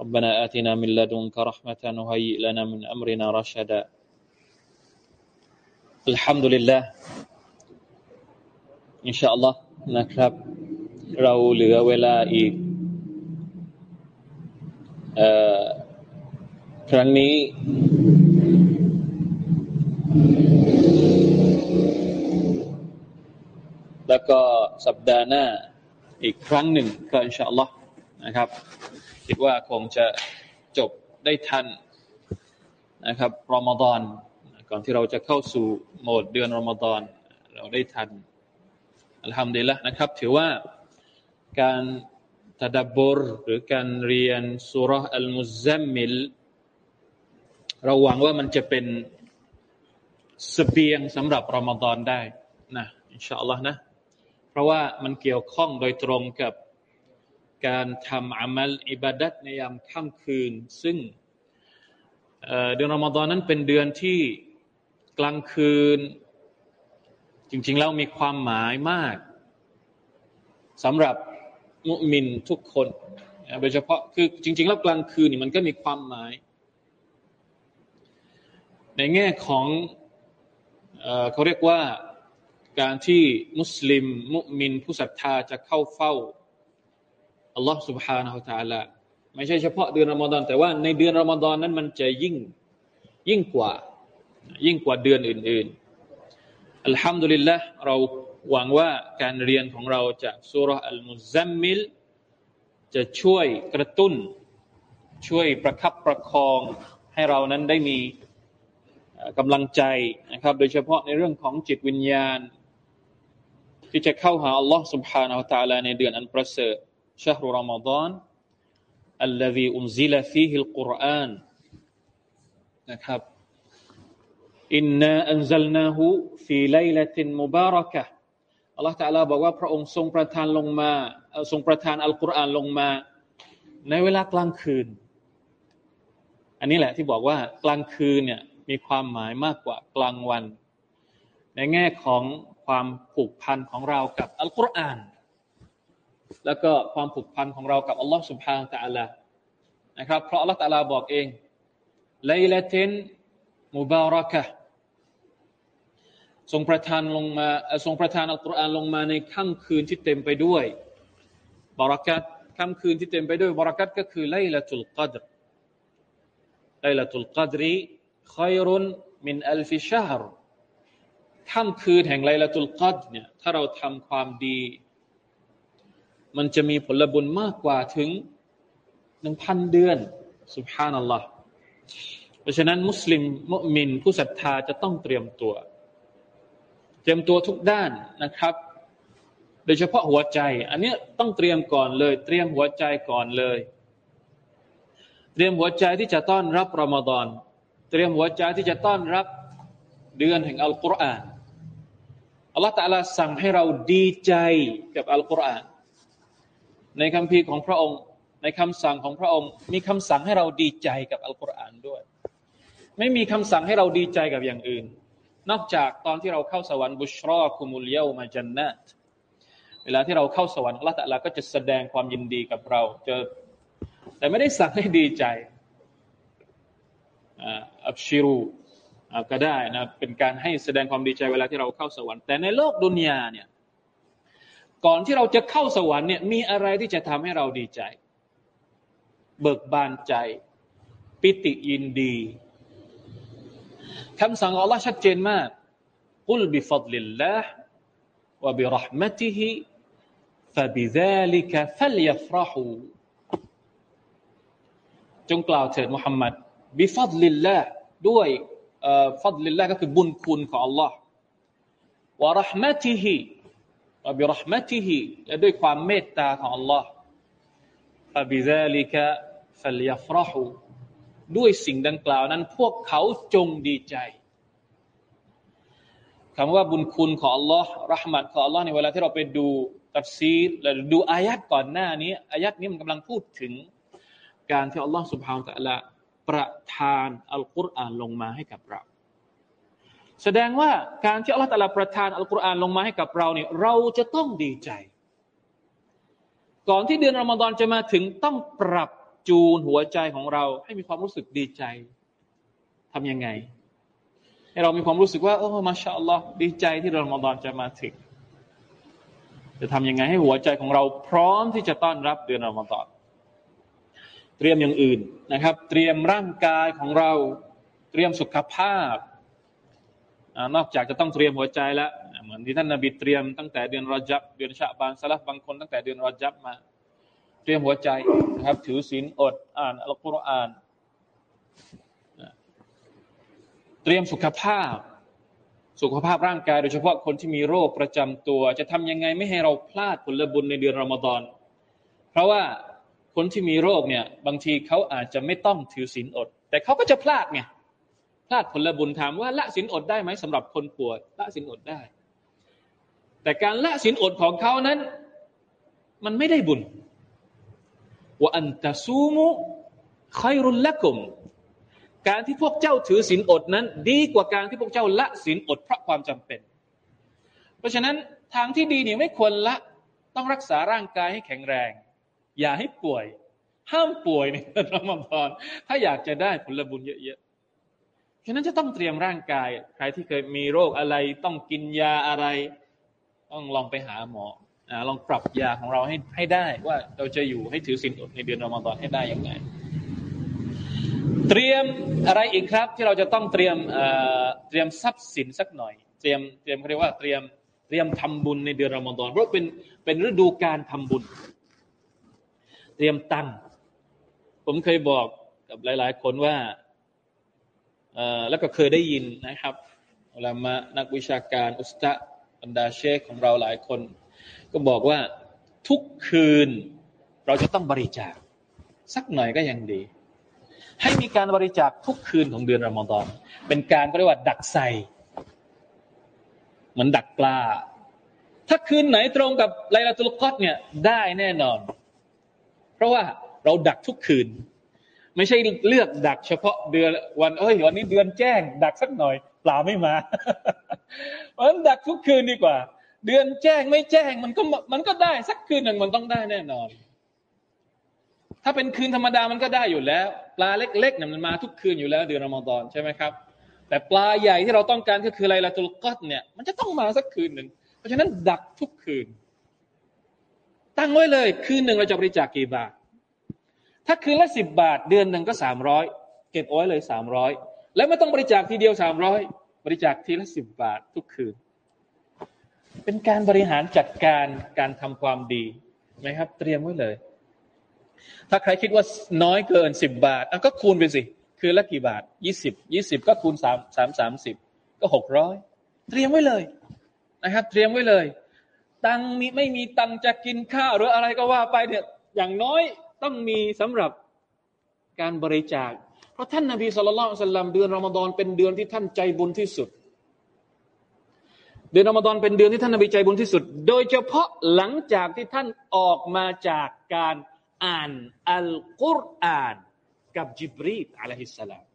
ربنا آتنا من لدنك رحمة وهيئ لنا من أمرنا رشدا الحمد لله อินชาอัลลอฮ์นะครับ เราเหลือเวลาอีกเอ่อครั้งนี้ แล้วก็สัปดาห์หน้าอีกครั้งหนึ่งก็อินชาอัลลอฮ์นะครับ คิดว่าคงจะจบได้ทันนะครับรอมฎอนก่อนที่เราจะเข้าสู่โหมดเดือนรอมฎอนเราได้ทันอัลฮัมดุลิลละนะครับ ถือว่าการตดับบรหรือการเรียนสุรอัลมุซัมมิลเราหวังว่ามันจะเป็นสเสบียงสำหรับรอมฎอนได้นะอินชาอัลลอฮ์นะ เพราะว่ามันเกี่ยวข้องโดยตรงกับ การทำอามัลอิบาดัตในยามค่ำคืน ซึ่งเดือนรอมฎอนนั้นเป็นเดือนที่กลางคืน จริงๆแล้วมีความหมายมากสำหรับมุมินทุกคนโดยเฉพาะคือจริง ๆ แล้วกลางคืนนี่มันก็มีความหมาย ในแง่ของเขาเรียกว่าการที่มุสลิม มุมินผู้ศรัทธาจะเข้าเฝ้า อัลลอฮ์ سبحانه และ تعالى ไม่ใช่เฉพาะเดือนรอมฎอนแต่ว่าในเดือนรอมฎอนนั้นมันจะยิ่งยิ่งกว่า ยิ่งกว่าเดือนอื่นๆอัลฮัมดุลิลละเราหวังว่าการเรียนของเราจากสุรอัลมุซัมมิลจะช่วยกระตุ้น ช่วยประคับประคองให้เรานั้นได้มีกำลังใจนะครับ โดยเฉพาะในเรื่องของจิตวิญญาณ ที่จะเข้าหาอัลลอฮ์ سبحانه และ تعالى ในเดือนอันประเสริฐ شهر رمضان الذي أنزل فيه القرآن นะครับอินนาอันซัลนาหูฟีไลลตินมุบารักะอัลลอฮฺตะลาบอกว่าพระองค์ทรงประทานลงมาทรงประทานอัลกุรอานลงมา ในเวลากลางคืน อันนี้แหละที่บอกว่ากลางคืนเนี่ยมีความหมายมากกว่ากลางวัน ในแง่ของความผูกพันของเรากับอัลกุรอาน แล้วก็ความผูกพันของเรากับอัลลอฮ์สุบฮานตะอัลานะครับ เพราะอัลลอฮ์ตะลาบอกเองไลละเทนมุบารักะทรงประทานลงมาทรงประทานอัลกุรอานลงมาในค่ำคืนที่เต็มไปด้วยบารักัตค่ำคืนที่เต็มไปด้วยบารักัตก็คือไลละตุลกัดรไลละตุลกัดรีคอยรุนมินอัลฟิชาร์ค่ำคืนแห่งไลละตุลกัดเนี่ยถ้าเราทำความดี มันจะมีผลบุญมากกว่าถึงหนึ่งพันเดือนสุบฮานัลลอฮ์เพราะฉะนั้น มุสลิมมุมิน ผู้ศรัทธาจะต้องเตรียมตัว เตรียมตัวทุกด้านนะครับ โดยเฉพาะหัวใจ อันนี้ต้องเตรียมก่อนเลย เตรียมหัวใจก่อนเลย เตรียมหัวใจที่จะต้อนรับรอมฎอนเตรียมหัวใจที่จะต้อนรับเดือนแห่งอัลกุรอานอัลลอฮฺตะลาสั่งให้เราดีใจกับอัลกุรอาน ในคำพีของพระองค์ ในคำสั่งของพระองค์ มีคำสั่งให้เราดีใจกับอัลกุรอานด้วย ไม่มีคำสั่งให้เราดีใจกับอย่างอื่น นอกจากตอนที่เราเข้าสวรรค์บุชรอคุมุลเยามาจันนัตเวลาที่เราเข้าสวรรค์ละตะลาก็จะแสดงความยินดีกับเราจะแต่ไม่ได้สั่งให้ดีใจอับชิรูก็ได้นะเป็นการให้แสดงความดีใจเวลาที่เราเข้าสวรรค์แต่ในโลกดุนยาเนี่ย ก่อนที่เราจะเข้าสวรรค์เนี่ยมีอะไรที่จะทำให้เราดีใจ เบิกบานใจ ปิติยินดีคำสั่งของ Allah ชัดเจนมากقل بفضل الله وبرحمته فبذلك فليفرحوا จงกล่าวเถิดมุฮัมมัด بفضل الله ด้วย فضل الله ก็คือบุญคุณของ Allah ورحمته وبرحمتهและด้วยความเมตตาของ Allah ฟาบิซาลิกะฟัลยฟรหูด้วยสิ่งดังกล่าวนั้น พวกเขาจงดีใจคำว่าบุญคุณของ Allah รหมัดของ Allah ในเวลาที่เราไปดูตับซีดและดูอายัดก่อนหน้านี้ อายัดนี้มันกำลังพูดถึง การที่ Allah سبحانه และละประทานอัลกุรอานลงมาให้กับเรา แสดงว่าการที่อัลลอฮฺตะลาประทานอัลกุรอานลงมาให้กับเราเนี่ยเราจะต้องดีใจ ก่อนที่เดือนรอมฎอนจะมาถึงต้องปรับจูนหัวใจของเรา ให้มีความรู้สึกดีใจทำยังไง ให้เรามีความรู้สึกว่าโอ้มาชาอัลลอฮ์ดีใจที่รอมฎอนจะมาถึง จะทำยังไงให้หัวใจของเราพร้อมที่จะต้อนรับเดือนรอมฎอนเตรียมอย่างอื่นนะครับ เตรียมร่างกายของเรา เตรียมสุขภาพ นอกจากจะต้องเตรียมหัวใจแล้วเหมือนที่ท่านนาบีเตรียมตั้งแต่เดือนรอจับเดือนชะบานสลับบางคนตั้งแต่เดือนรอจับมา เตรียมหัวใจนะครับถือศีลอดอ่านอัลกุรอาน เตรียมสุขภาพ สุขภาพร่างกาย โดยเฉพาะคนที่มีโรคประจำตัว จะทำยังไงไม่ให้เราพลาดผลบุญในเดือนรอมฎอนเพราะว่าคนที่มีโรคเนี่ยบางทีเขาอาจจะไม่ต้องถือศีลอด แต่เขาก็จะพลาดไง พลาดผลบุญถามว่าละศีลอดได้ไหมสำหรับคนป่วยละศีลอดได้ แต่การละศีลอดของเขานั้น มันไม่ได้บุญว่าอันตะซูมุคอยรุนละกุมการที่พวกเจ้าถือศีลอดนั้น ดีกว่าการที่พวกเจ้าละศีลอดเพราะความจำเป็น เพราะฉะนั้นทางที่ดีเนี่ยไม่ควรละต้องรักษาร่างกายให้แข็งแรง อย่าให้ป่วย ห้ามป่วยในรอมฎอนถ้าอยากจะได้ผลบุญเยอะ ฉะนั้นจะต้องเตรียมร่างกาย ใครที่เคยมีโรคอะไร ต้องกินยาอะไร ต้องลองไปหาหมอลองปรับยาของเราให้ให้ได้ ว่าเราจะอยู่ให้ถือศีลอดในเดือนรอมฎอนให้ได้อย่างไรเตรียมอะไรอีกครับที่เราจะต้องเตรียมเตรียมทรัพย์สินสักหน่อย เตรียมเตรียมเขาเรียกว่าเตรียมเตรียมทำบุญในเดือนรอมฎอนเพราะเป็นเป็นฤดูการทำบุญ เตรียมตังผมเคยบอกกับหลาย ๆ คนว่า แล้วก็เคยได้ยินนะครับเวลามานักวิชาการอุสตะบรรดาเชคของเราหลายคน ก็บอกว่าทุกคืนเราจะต้องบริจาค สักหน่อยก็ยังดี ให้มีการบริจาคทุกคืนของเดือนรอมฎอนเป็นการเรียกว่าดักใส่เหมือนดักปลา ถ้าคืนไหนตรงกับไลลาตุลกอดเนี่ยได้แน่นอน เพราะว่าเราดักทุกคืน ไม่ใช่เลือกดักเฉพาะเดือนวันเอ้ยวันนี้เดือนแจ้ง ดักสักหน่อยปลาไม่มาเพราะนั้นดักทุกคืนดีกว่า เดือนแจ้งไม่แจ้งมันก็มันก็ได้สักคืนหนึ่งมันต้องได้แน่นอน ถ้าเป็นคืนธรรมดามันก็ได้อยู่แล้ว ปลาเล็กๆเนี่ยมันมาทุกคืนอยู่แล้ว เดือนรอมฎอนใช่ไหมครับ แต่ปลาใหญ่ที่เราต้องการก็คืออะไรละตุลกอดเนี่ย มันจะต้องมาสักคืนหนึ่งเพราะฉะนั้นดักทุกคืน ตั้งไว้เลย คืนหนึ่งเราจะบริจาคกี่บาท ถ้าคืนละสิบบาทเดือนหนึ่งก็สามร้อยเก็บไว้เลยสามร้อยแล้วไม่ต้องบริจาคทีเดียวสามร้อยบริจาคทีละสิบบาททุกคืน เป็นการบริหารจัดการการทำความดีนะครับ เตรียมไว้เลย ถ้าใครคิดว่าน้อยเกินสิบบาทก็คูณไปสิ คืนละกี่บาทยี่สิบยี่สิบก็คูณสามสามสามสิบก็หกร้อยเตรียมไว้เลยนะครับ เตรียมไว้เลย ตังมีไม่มีตังจะกินข้าวหรืออะไรก็ว่าไปเนี่ยอย่างน้อย ต้องมีสำหรับการบริจาค เพราะท่านนาบีสุลต่านสัลลัมเดือนรอมฎอนเป็นเดือนที่ท่านใจบุญที่สุด เดือนรอมฎอนเป็นเดือนที่ท่านนาบีใจบุญที่สุด โดยเฉพาะหลังจากที่ท่านออกมาจากการอ่านอัลกุรอานกับจิบรีตอะลัยฮิสสลาม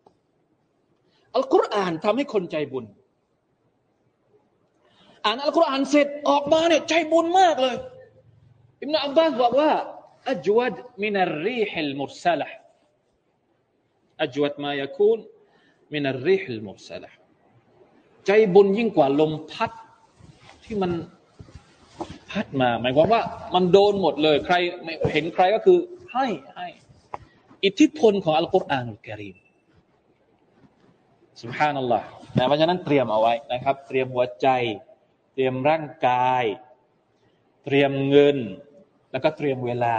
อัลกุรอานทำให้คนใจบุญ อ่านอัลกุรอานเสร็จออกมาเนี่ยใจบุญมากเลยอิบนาอับบาสบอกว่า อัจวัดมินารีฮิลมุรซาละอัจวัดมายคูนมินารีฮิลมุรซาละใจบุญยิ่งกว่าลมพัดที่มันพัดมา หมายความว่า มันโดนหมดเลยใครเห็นใครก็คือให้ให้ อิทธิพลของอัลกุรอานอัลกิริมสุบฮานัลลอฮ์นะเพราะฉะนั้นเตรียมเอาไว้นะครับ เตรียมหัวใจ เตรียมร่างกาย เตรียมเงิน แล้วก็เตรียมเวลา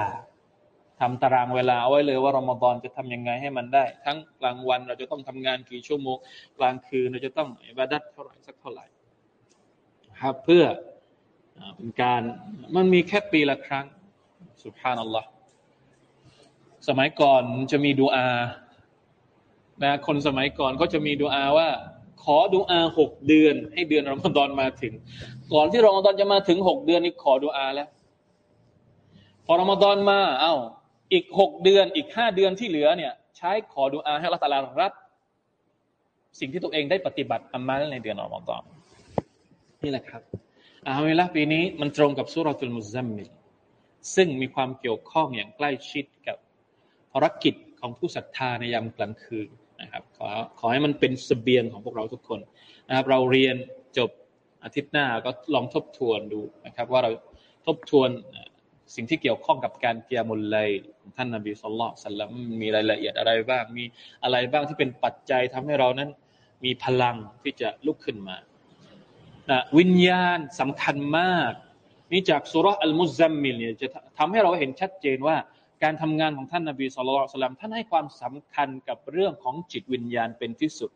ทำตารางเวลาเอาไว้เลยว่ารอมฎอนจะทํำยังไงให้มันได้ ทั้งกลางวันเราจะต้องทำงานกี่ชั่วโมงกลางคืนเราจะต้องอิบาดัดเท่าไหร่สักเท่าไหร่ครับเพื่อเป็นการมันมีแค่ปีละครั้งสุภานัลลอฮ์สมัยก่อนจะมีดูอานะคนสมัยก่อนก็จะมีดูอาว่า ขอดูอาหกเดือน ให้เดือนรอมฎอนมาถึง ก่อนที่รอมฎอนจะมาถึงหกเดือนนี้ขอดูอาแล้ว พอรอมฎอนมา เอา้า อีกหกเดือน อีกห้าเดือนที่เหลือเนี่ย ใช้ขอดูอาให้ละตาลารับ สิ่งที่ตัวเองได้ปฏิบัติอามาในเดือนรอมฎอนนี่แหละครับอาเวลาปีนี้มันตรงกับสุรตุลมุซัมมิลซึ่งมีความเกี่ยวข้องอย่างใกล้ชิดกับภารกิจของผู้ศรัทธาในยามกลางคืนนะครับขอขอให้มันเป็นสเสบียงของพวกเราทุกคนนะครับ เราเรียนจบอาทิตย์หน้าก็ลองทบทวนดูนะครับ ว่าเราทบทวน สิ่งที่เกี่ยวข้องกับการเกียมุลไลของท่านนบีสุลต่านสัลลัมมีรายละเอียดอะไรบ้าง มีอะไรบ้างที่เป็นปัจจัยทำให้เรานั้น มีพลังที่จะลุกขึ้นมาวิญญาณสำคัญมาก นี่จากสุรอัลมุซัมมิลเนี่ยจะทำให้เราเห็นชัดเจนว่าการทำงานของท่านนาบีสุลต่านท่านให้ความสำคัญกับเรื่องของจิตวิญญาณเป็นที่สุด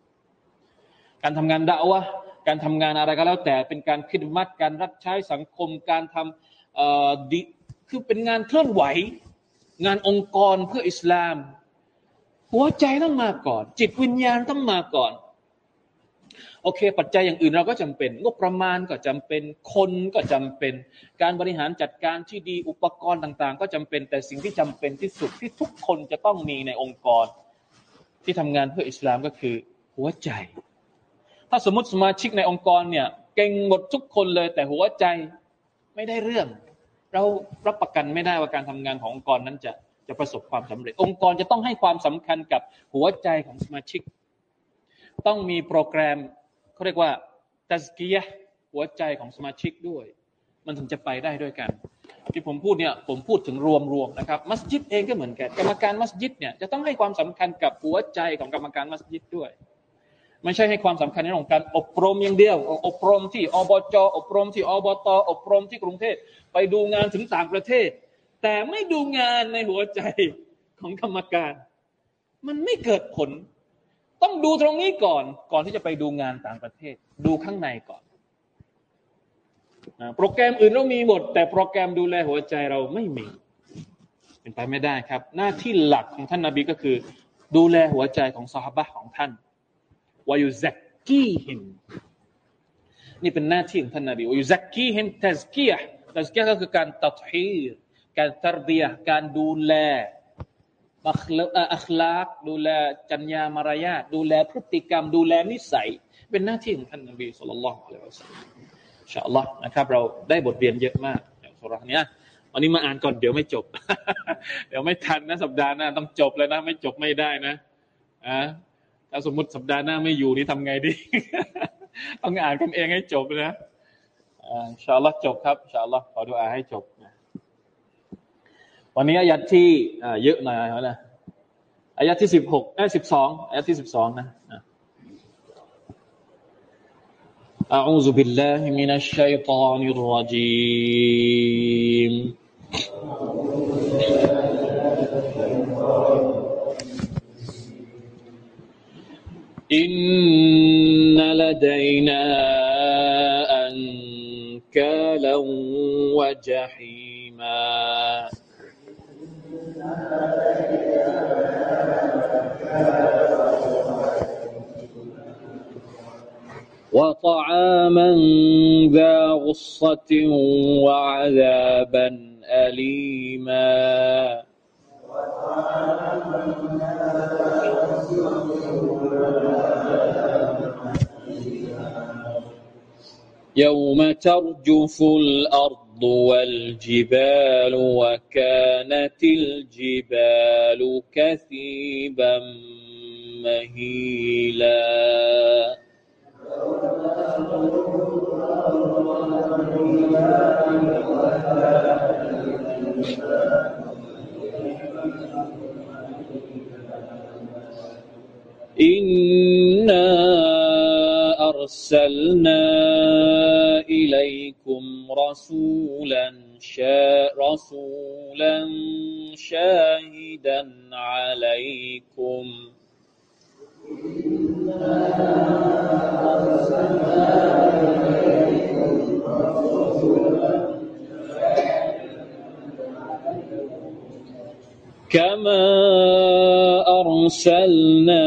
การทำงานดาวะการทำงานอะไรก็แล้วแต่เป็นการคิดมัดการรับใช้สังคมการทำดิ คือเป็นงานเคลื่อนไหว งานองค์กรเพื่ออิสลาม หัวใจต้องมาก่อน จิตวิญญาณต้องมาก่อน โอเค ปัจจัยอย่างอื่นเราก็จำเป็น งบประมาณก็จำเป็น คนก็จำเป็น การบริหารจัดการที่ดีอุปกรณ์ต่าง ๆ ก็จำเป็นแต่สิ่งที่จำเป็นที่สุดที่ทุกคนจะต้องมีในองค์กร ที่ทำงานเพื่ออิสลามก็คือหัวใจ ถ้าสมมติสมาชิกในองค์กรเนี่ยเก่งหมดทุกคนเลยแต่หัวใจไม่ได้เรื่อง เรารับประกันไม่ได้ว่าการทำงานขององค์กรนั้นจะจะประสบความสำเร็จ องค์กรจะต้องให้ความสำคัญกับหัวใจของสมาชิก ต้องมีโปรแกรมเขาเรียกว่าตัสกียะหัวใจของสมาชิกด้วย มันถึงจะไปได้ด้วยกัน ที่ผมพูดเนี่ยผมพูดถึงรวมๆนะครับ มัสยิดเองก็เหมือนกัน กรรมการมัสยิดเนี่ยจะต้องให้ความสำคัญกับหัวใจของกรรมการมัสยิดด้วย ไม่ใช่ให้ความสำคัญในเรื่องของการอบรมอย่างเดียว อบรมที่อบจอบรมที่อบตอบรมที่กรุงเทพไปดูงานถึงต่างประเทศ แต่ไม่ดูงานในหัวใจของกรรมการ มันไม่เกิดผล ต้องดูตรงนี้ก่อน ก่อนที่จะไปดูงานต่างประเทศ ดูข้างในก่อนโปรแกรมอื่นเรามีหมด แต่โปรแกรมดูแลหัวใจเราไม่มี เป็นไปไม่ได้ครับ หน้าที่หลักของท่านนาบีก็คือ ดูแลหัวใจของซอฮาบะของท่าน วายุซักกี้หิมนี่เป็นหน้าที่ของท่านนาบีวายุซักกี้หิมตัสกียะตัสกียะก็คือการตัดฮีการตรเบียการดูแลอัคลากดูแลจัญญามารยาทดูแลพฤติกรรม ดูแลนิสัย เป็นหน้าที่ของท่านนบีสุลต่านละอัลลอฮฺสัลลัมอินชาอัลลอฮ์นะครับเราได้บทเรียนเยอะมากในสุรานี้วันนี้มาอ่านก่อนเดี๋ยวไม่จบ เดี๋ยวไม่ทันนะสัปดาห์หน้าต้องจบแล้วนะ ไม่จบไม่ได้นะอ่า ถ้าสมมติสัปดาห์หน้าไม่อยู่นี่ทำไงดี ต้องอ่านกันเองให้จบนะอ่าอินชาอัลลอฮ์จบครับอินชาอัลลอฮ์ขอดูอาให้จบวันนี้อายัดที่เยอะหน่อยนะอายะที่สิบหกเอ้สิบสองอายะที่สิบสองนะ أعوذ بالله من الشيطان الرجيم إن لدينا أنكالا وجحيما. وطعاما ذا غصة وعذابا أليما. يوم ترجف الأرض والجبال وكانت الجبال كثيبا مهيلا. إنا أرسلنا إليكم رسولا شا رسولا شاهدا عليكم. كما أرسلنا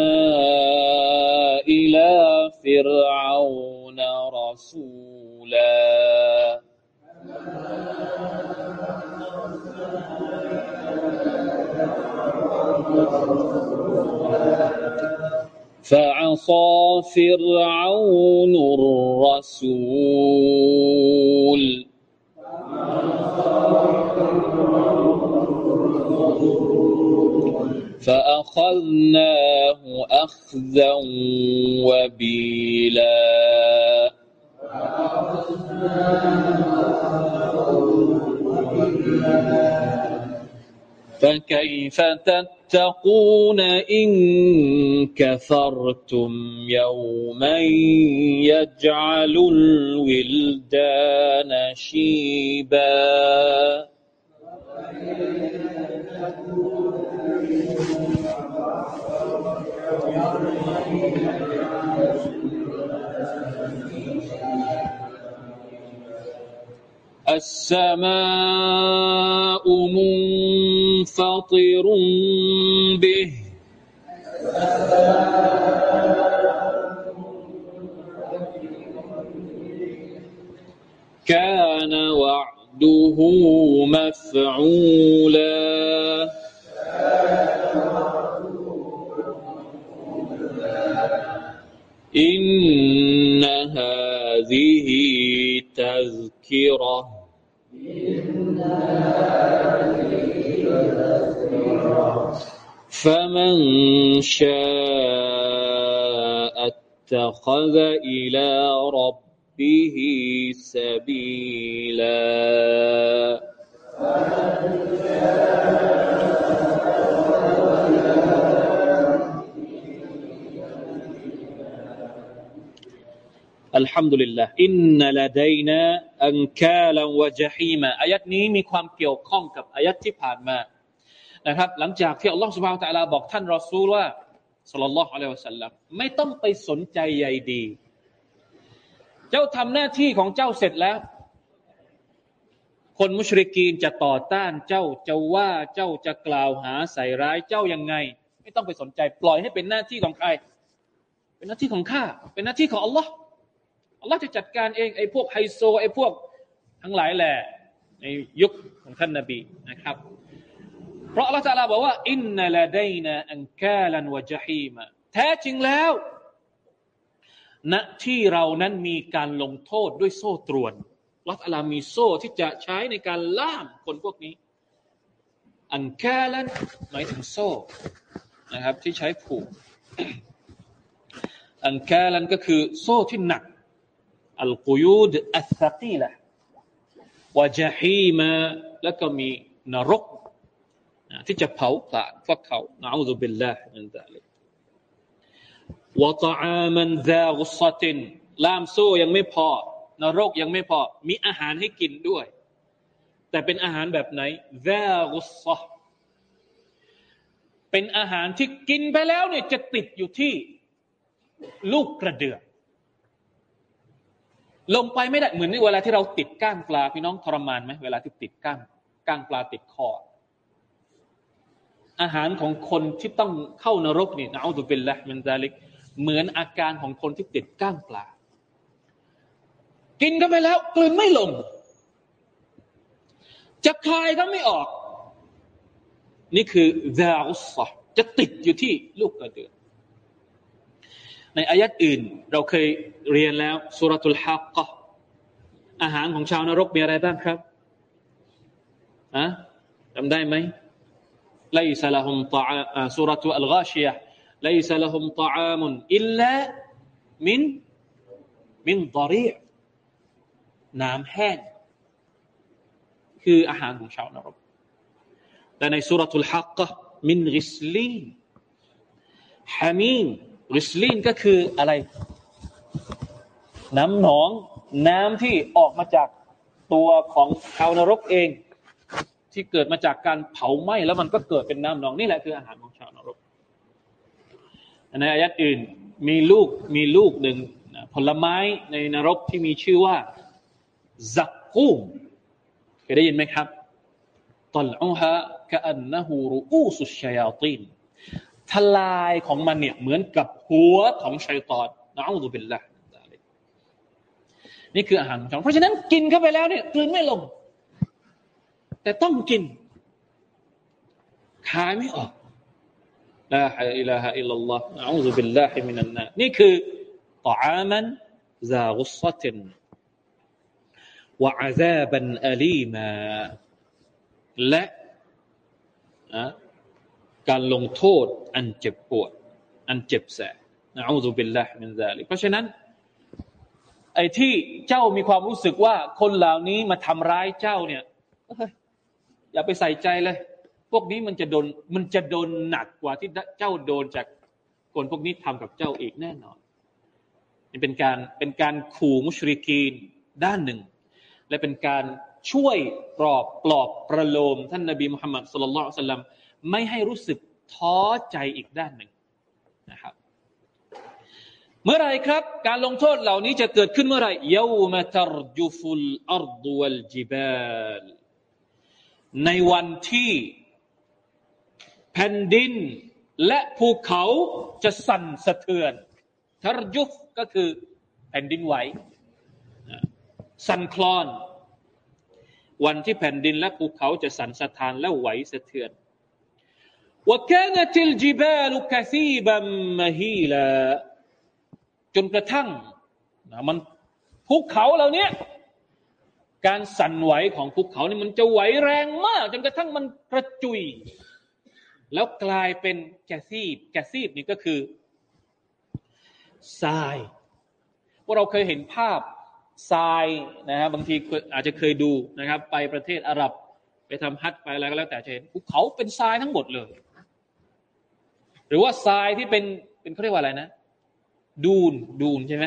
فرعون رسولا. فعصى فرعون الرسول. فأخذناه أخذا وبيلا. فكيف تتقون إن كفرتم يوما يجعل الولدان شيبا؟ السماء منفطر به. كان وعده مفعولا. إن هذه تذكرة. فمن شاء اتخذ إلى ربه سبيلا الحمد لله إن لدينا أنكالا وجحيما อายัดนี้มีความเกี่ยวข้องกับอายัดที่ผ่านมานะครับหลังจากที่อัลลอฮฺสุบฮานตะลาบอกท่านรอซูลว่าสุลลัลลอฮุอะลัยฮิวะสัลลัมไม่ต้องไปสนใจใยดี เจ้าทำหน้าที่ของเจ้าเสร็จแล้ว คนมุชริกีนจะต่อต้านเจ้าจะว่าเจ้าจะกล่าวหาใส่ร้ายเจ้ายังไง ไม่ต้องไปสนใจ ปล่อยให้เป็นหน้าที่ของใคร เป็นหน้าที่ของข้า เป็นหน้าที่ของอัลลอฮ์อัลลอฮ์จะจัดการเองไอ้พวกไฮโซไอ้พวกทั้งหลายแหละในยุคของท่านนาบีนะครับ เพราะอัลลอฮ์ตาลาบอกว่าอินนัลดัยนาอันกาลันวะจฮีมะแท้จริงแล้ว ณที่เรานั้นมีการลงโทษด้วยโซ่ตรวนอัลลอฮ์ตาลามีโซ่ที่จะใช้ในการล่ามคนพวกนี้ อันกาลันหมายถึงโซ่นะครับ ที่ใช้ผูก อันกาลันก็คือโซ่ที่หนักอัลกุยูดอัสกีละวะจฮีมาแล้วก็มีนรกที่จะเผาผลาญพวกเขานะอูซุบิลลาฮิมินซาลิก วะตอามันซากุสตินลามโซ่ยังไม่พอนรกยังไม่พอ มีอาหารให้กินด้วย แต่เป็นอาหารแบบไหนซากุสซเป็นอาหารที่กินไปแล้วเนี่ยจะติดอยู่ที่ลูกกระเดือกลงไปไม่ได้เหมือนเวลาที่เราติดก้างปลาพี่น้องทรมานไหมเวลาที่ติดก้างก้างปลาติดคออาหารของคนที่ต้องเข้านรกนี่นะอัลตุบิลละมันซาลิก เหมือนอาการของคนที่ติดก้างปลา กินก็ไาไปแล้วกลืนไม่ลง จะคายก็ไม่ออก นี่คือดาวสะจะติดอยู่ที่ลูกกระเดือนในอายัดอื่นเราเคยเรียนแล้วสุรทูลฮักกะอาหารของชาวนรกมีอะไรบ้างครับอะจำได้ไหมไลซาลาฮุมตะสุรทุอัลกาชียะ ليس لهم طعام إلا من من ضريع น้ำแห้งคืออาหารของชาวนรกแต่ในสุรทูลฮักกะมินริสลีนฮามีนริสลีนก็คืออะไร น้ำหนอง น้ำที่ออกมาจากตัวของชาวนรกเอง ที่เกิดมาจากการเผาไหม้แล้วมันก็เกิดเป็นน้ำหนอง นี่แหละคืออาหารของชาวนรก ง ในอายัดอื่นมีลูกมีลูกหนึ่งผลไม้ในนรกที่มีชื่อว่าซักกูมเคยได้ยินไหมครับตลอูฮะกะอันนะฮูรูอูสุชยาตินทลายของมันเนี่ยเหมือนกับหัวของชัยตอนนะอูซุบิลละนี่คืออาหารของเพราะฉะนั้นกินเข้าไปแล้วเนี่ยกลืนไม่ลง แต่ต้องกิน ขายไม่ออก لا إله إلا الله أعوذ بالله من النار นี่คือ طعاما ذا غصة وعذابا أليما และการลงโทษอันเจ็บปวด อันเจ็บแสบนะأعوذ بالله من ذلك เพราะฉะนั้นไอ้ที่เจ้ามีความรู้สึกว่าคนเหล่านี้มาทำร้ายเจ้าเนี่ยอย่าไปใส่ใจเลย พวกนี้มันจะโดนมันจะโดนหนักกว่าที่เจ้าโดนจากคนพวกนี้ทำกับเจ้าอีกแน่นอนนี่เป็นการเป็นการขู่มุชริกีนด้านหนึ่ง และเป็นการช่วยปลอบปลอบประโลม ท่านนบีมุฮัมมัดสุลลัลสลัมไม่ให้รู้สึกท้อใจอีกด้านหนึ่งนะครับ เมื่อไรครับ การลงโทษเหล่านี้จะเกิดขึ้นเมื่อไรเยาวมตรจุฟุลอัรดวัลจิบาลในวันที่ แผ่นดินและภูเขาจะสั่นสะเทือนทรยุฟก็คือแผ่นดินไหวสั่นคลอน วันที่แผ่นดินและภูเขาจะสั่นสะท้านและไหวสะเทือน وكانت الجبال كثيبا مهيلا จนกระทั่งนะมันภูเขาเหล่านี้การสั่นไหวของภูเขานี่มันจะไหวแรงมาก จนกระทั่งมันกระจุย แล้วกลายเป็นแกซีบแกซีบนี่ก็คือทรายพวกเราเคยเห็นภาพทรายนะฮะบางทีอาจจะเคยดูนะครับ ไปประเทศอาหรับไปทำฮัทไปอะไรก็แล้วแต่จะเห็นภูเขาเป็นทรายทั้งหมดเลย หรือว่าทรายที่เป็นเป็นเขาเรียกว่าอะไรนะ ดูนดูนใช่ไหม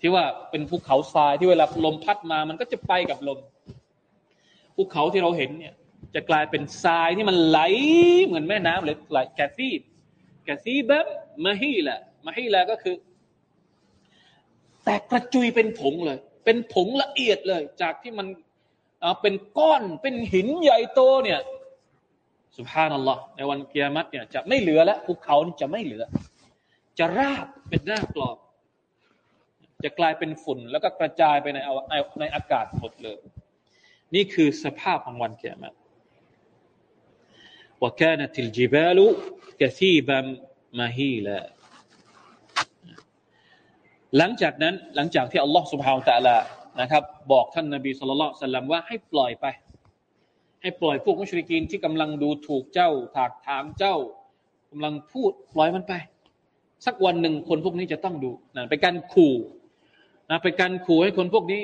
ที่ว่าเป็นภูเขาทรายที่เวลาลมพัดมา มันก็จะไปกับลมภูเขาที่เราเห็นเนี่ย จะกลายเป็นทรายที่มันไหลเหมือนแม่น้ำเลยไหลแกซีบแกซีแบบมาฮีละมาฮีละก็คือ แตกกระจุยเป็นผงเลย เป็นผงละเอียดเลย จากที่มันเป็นก้อนเป็นหินใหญ่โตเนี่ยสุภาพนัลลอฮ์ในวันเกียรติเนี่ยจะไม่เหลือแล้วภูเขาจะไม่เหลือ จะราบเป็นหน้ากรอบ จะกลายเป็นฝุ่นแล้วก็กระจายไปในในอากาศหมดเลย นี่คือสภาพของวันเกียรติ ว่า كانت الجبال كثيبا مهيلا หลังจากนั้นหลังจากที่อัลลอฮ์สุบฮาวตะลานะครับ บอกท่านนบีสุลต่านสัลลัมว่าให้ปล่อยไป ให้ปล่อยพวกมุชริกีนที่กำลังดูถูกเจ้า ถากถามเจ้า กำลังพูดปล่อยมันไป สักวันหนึ่งคนพวกนี้จะต้องดูนะเป็นการขู่นะเป็นการขู่ให้คนพวกนี้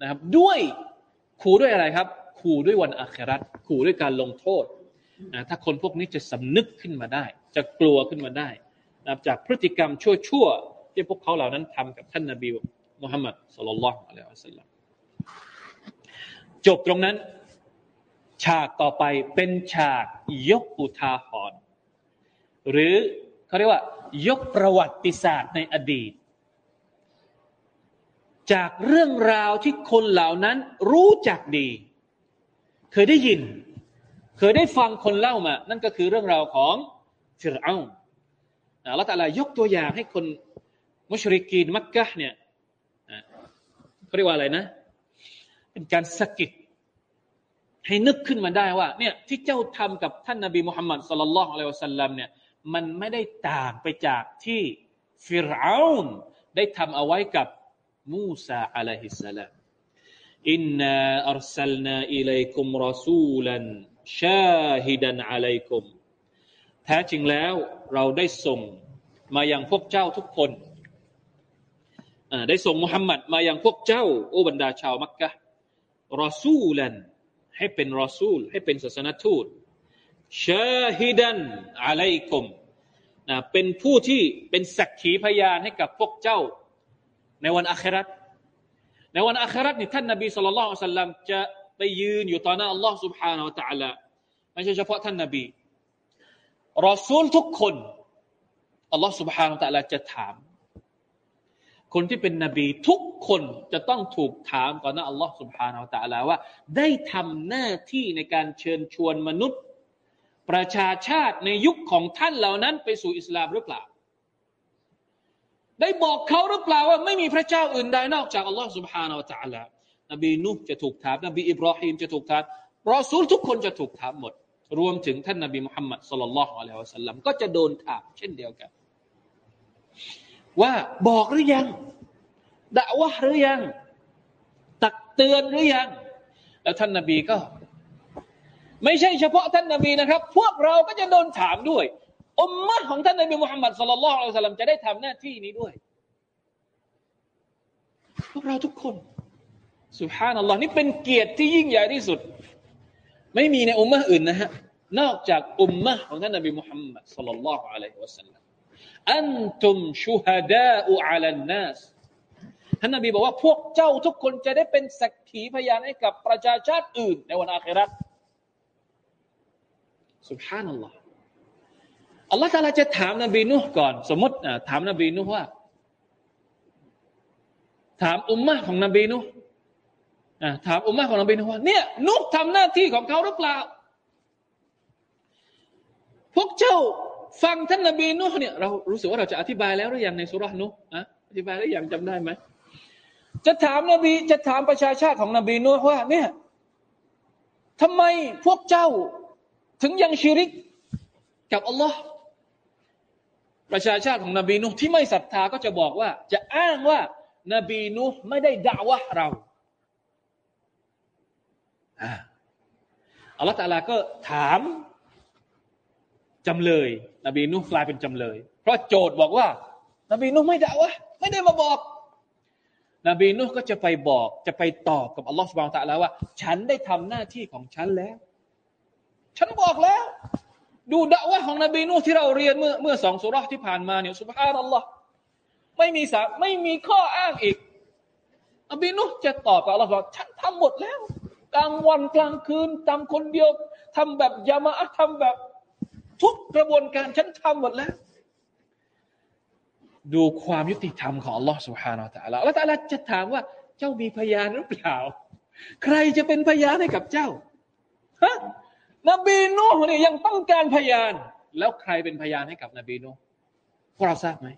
นะครับ ด้วยขู่ด้วยอะไรครับ ขู่ด้วยวันอาคราตขู่ด้วยการลงโทษ นะถ้าคนพวกนี้จะสำนึกขึ้นมาได้ จะกลัวขึ้นมาได้นะจากพฤติกรรมชั่วๆที่พวกเขาเหล่านั้นทำกับท่านนาบีมุฮัมมัดสุลลัลลอฮุอะลัยฮิวะสัลลัมจบตรงนั้น ฉากต่อไปเป็นฉากยกอุทาหรณ์หรือเขาเรียกว่า ยกประวัติศาสตร์ในอดีต จากเรื่องราวที่คนเหล่านั้นรู้จักดี เคยได้ยิน เคยได้ฟังคนเล่ามา นั่นก็คือเรื่องราวของฟิรเอาอัลลอฮฺตะลายกตัวอย่างให้คนมุชริกีนมักกะเนี่ยเขาเรียกว่าอะไรนะ เป็นการสะกิดให้นึกขึ้นมาได้ว่า เนี่ยที่เจ้าทำกับท่านนาบีมุฮัมมัดสุลลัลลอฮุอะลัยฮิวะสัลลัมเนี่ย มันไม่ได้ต่างไปจากที่ฟิรเอานได้ทำเอาไว้กับมูซาอะลัยฮิสสลามอินนาอัลซัลนาอิลัยคุมรอซูลัน ชาฮิดันอะลัยคุม แท้จริงแล้วเราได้ส่งมายังพวกเจ้าทุกคนได้ส่งมุฮัมมัดมาอย่างพวกเจ้า โอ้บรรดาชาวมักกะรอซูลันให้เป็นรอซูล ให้เป็นศาสนทูตชาฮิดันอะลัยกุมนะเป็นผู้ที่เป็นสักขีพยานให้กับพวกเจ้า ในวันอาคราตในวันอาคราตนี่ท่านนบีสุลต่านสัลลัมจะ ไปยืนอยู่ต่อหน้าอัลลอฮ์ سبحانه และ تعالى ไม่ใช่เฉพาะท่านนบีรอซูลทุกคนอัลลอฮ์ سبحانه และ تعالى จะถามคนที่เป็นนบีทุกคนจะต้องถูกถามก่อนนะอัลลอฮ์สุบฮานาอัลตะลาว่า ได้ทำหน้าที่ในการเชิญชวนมนุษย์ ประชาชาติในยุคของท่านเหล่านั้น ไปสู่อิสลามหรือเปล่า ได้บอกเขาหรือเปล่าว่าไม่มีพระเจ้าอื่นใดนอกจากอัลลอฮ์ سبحانه และ تعالى นบีนุจะถูกถามนบีอิบราฮิมจะถูกถามรอซูลทุกคนจะถูกถามหมด รวมถึงท่านนบีมุฮัมมัดสุลลัลลอฮุอะลัยฮิวะสัลลัมก็จะโดนถามเช่นเดียวกัน ว่าบอกหรือยังด่าวะหรือยัง ตักเตือนหรือยัง แล้วท่านนบีก็ ไม่ใช่เฉพาะท่านนบีนะครับ พวกเราก็จะโดนถามด้วยอุมมะของท่านนบีมุฮัมมัดสุลลัลลอฮุอะลัยฮิวะสัลลัมจะได้ทำหน้าที่นี้ด้วย พวกเราทุกคน สุภานัลลอฮ์นี่เป็นเกียรติที่ยิ่งใหญ่ที่สุด ไม่มีในอุมมะอื่นนะฮะนอกจากอุมมะของท่านนบีมุฮัมมัดสุลลัลลอฮุอะลัยฮิวะสัลลัมอันตุมชูฮดาอุอัลนนัสท่านนบีบอกว่าพวกเจ้าทุกคนจะได้เป็นสักขีพยานให้กับประชาชาติอื่น ในวันอาคราสุภานัลลอฮ์อัลลอฮ์ตาลาจะถามนบีนุห์ก่อน สมมติถามนบีนุห์ว่า ถามอุมมะของนบีนุห์ ถามอุมมะของนบีนุว่าเนี่ยนุกทำหน้าที่ของเขาหรือเปล่า พวกเจ้าฟังท่านนบีนุเนี่ยเรารู้สึกว่าเราจะอธิบายแล้วหรือยังในสุรานุอะอธิบายแล้วยังจำได้ไหมจะถามนบีจะถามประชาชาติของนบีนุว่า เนี่ยทำไมพวกเจ้าถึงยังชิริกกับอัลลอฮ์ประชาชาติของนบีนุที่ไม่ศรัทธาก็จะบอกว่า จะอ้างว่านบีนุไม่ได้ด่าวะเรา อัลลอฮฺตาลาก็ถามจำเลย นบีนุกลายเป็นจำเลย เพราะโจทย์บอกว่า นบีนุไม่ด่าวะไม่ได้มาบอก นบีนุก็จะไปบอก จะไปตอบกับอัลลอฮฺสุบานตะลาว่า ฉันได้ทำหน้าที่ของฉันแล้ว ฉันบอกแล้ว ดูด่าวะของนบีนุที่เราเรียนเมื่อเมื่อสองสุรษที่ผ่านมาเนี่ยสุบฮานัลลอฮ์ไม่มีสาไม่มีข้ออ้างอีกนบีนุจะตอบกับอัลลอฮฺว่าฉันทำหมดแล้ว กลางวันกลางคืนทำคนเดียวทำแบบยามาทำแบบ ทุกกระบวนการฉันทำหมดแล้ว ดูความยุติธรรมของ Allah سبحانه และ تعالى แล้วแต่ละจะถามว่าเจ้ามีพยานหรือเปล่า ใครจะเป็นพยานให้กับเจ้าฮะนบีนูห์เนี่ยยังต้องการพยาน แล้วใครเป็นพยานให้กับ นบีนูห์พวกเราทราบไหม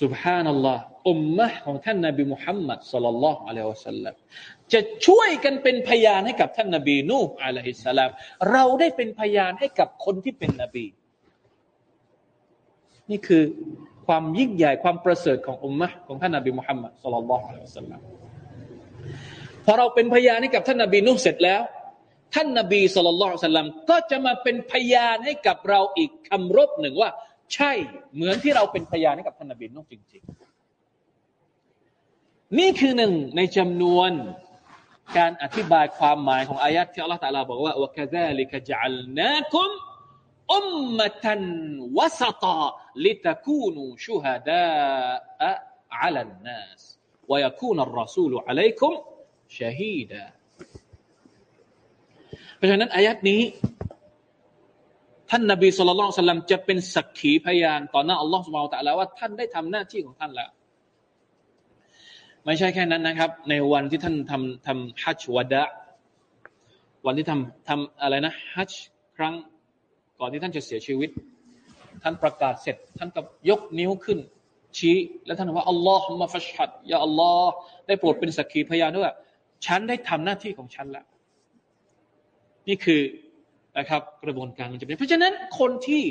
สุบฮานัลลอฮ์อุมมะของท่านนบีมุฮัมมัดสลลัลลอฮุอะลัยฮิวะสัลลัมจะช่วยกันเป็นพยานให้กับท่านนบีนูอะลัยฮิสสลามเราได้เป็นพยานให้กับคนที่เป็นนบี นี่คือความยิ่งใหญ่ความประเสริฐของอุมมะของท่านนบีมุฮัมมัดสลลัลลอฮุอะลัยฮิวะสัลลัมพอเราเป็นพยานให้กับท่านนบีนูเสร็จแล้ว ท่านนบีสุลต่านสัลลัมก็จะมาเป็นพยานให้กับเราอีกคำรบหนึ่งว่า ใช่เหมือนที่เราเป็นพยานให้กับท่านนบีนุ่งจริง ๆ นี่คือหนึ่งในจำนวนการอธิบายความหมายของอายะที่อัลลอฮฺตาลาบอกว่าวกะซาลิกะจัลนาคุมอุมมะตันวสตาลิตะคูนูชูฮดาอะอัลนัสวยคูนัลรอซูลุอะลัยคุมชะฮีดาเพราะฉะนั้นอายะนี้ ท่านนบีสุลต่านสัลลัมจะเป็นสักขีพยานต่อหน้าอัลลอฮฺสุบานตะลาว่าท่านได้ทำหน้าที่ของท่านแล้ว ไม่ใช่แค่นั้นนะครับ ในวันที่ท่านทำทำฮัจวดะวันที่ทำทำอะไรนะฮัจครั้งก่อนที่ท่านจะเสียชีวิต ท่านประกาศเสร็จ ท่านก็ยกนิ้วขึ้น ชี้ แล้วท่านว่าอัลลอฮฺมาฟัชฮัดยาอัลลอฮ์ได้โปรดเป็นสักขีพยานด้วยฉันได้ทำหน้าที่ของฉันแล้วนี่คือ นะครับ กระบวนการมันจะเป็นเพราะฉะนั้นคนที่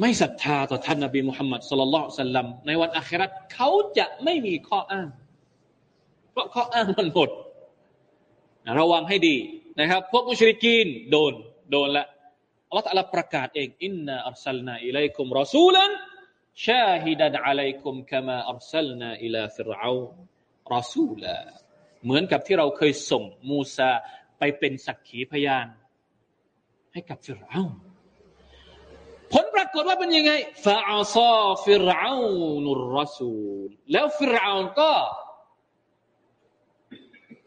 ไม่ศรัทธาต่อท่านนบีมุฮัมมัด صلى الله عليه وسلم ในวันอาคิเราะฮฺเขาจะไม่มีข้ออ้าง เพราะข้ออ้างมันหมดระวังให้ดีนะครับ พวกมุชริกีนโดน โดนละอัลลอฮฺตะลาประกาศเองإنا أرسلنا إليكم رسولا شاهدا عليكم كما أرسلنا إلى فرعون رسولا เหมือนกับที่เราเคยส่งมูซา ไปเป็นสักขีพยาน ให้กับฟิรเอาผลปรากฏว่าเป็นยังไงฟาอัซาฟิรเอานุรสูลแล้วฟิรเอาก็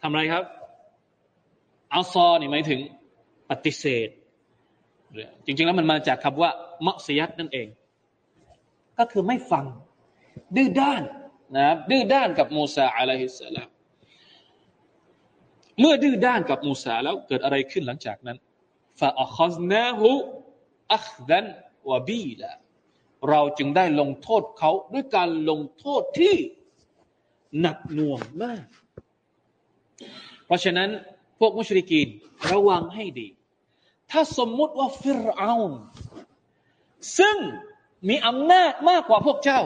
ทำไรครับอัลซอนี่หมายถึงปฏิเสธ จริง ๆ แล้วมันมาจากคำว่ามัสยัดนั่นเอง ก็คือไม่ฟัง ดื้อด้านนะดื้อด้านกับมูซาอะลัยฮิสสลาม เมื่อดื้อด้านกับมูซาแล้วเกิดอะไรขึ้นหลังจากนั้นฟาอัคซนาหูอัคดันวะบีละเราจึงได้ลงโทษเขาด้วยการลงโทษที่หนักหน่วงมาก เพราะฉะนั้นพวกมุชริกีนระวังให้ดี ถ้าสมมุติว่าฟิรเอาซึ่งมีอำนาจมากกว่าพวกเจ้า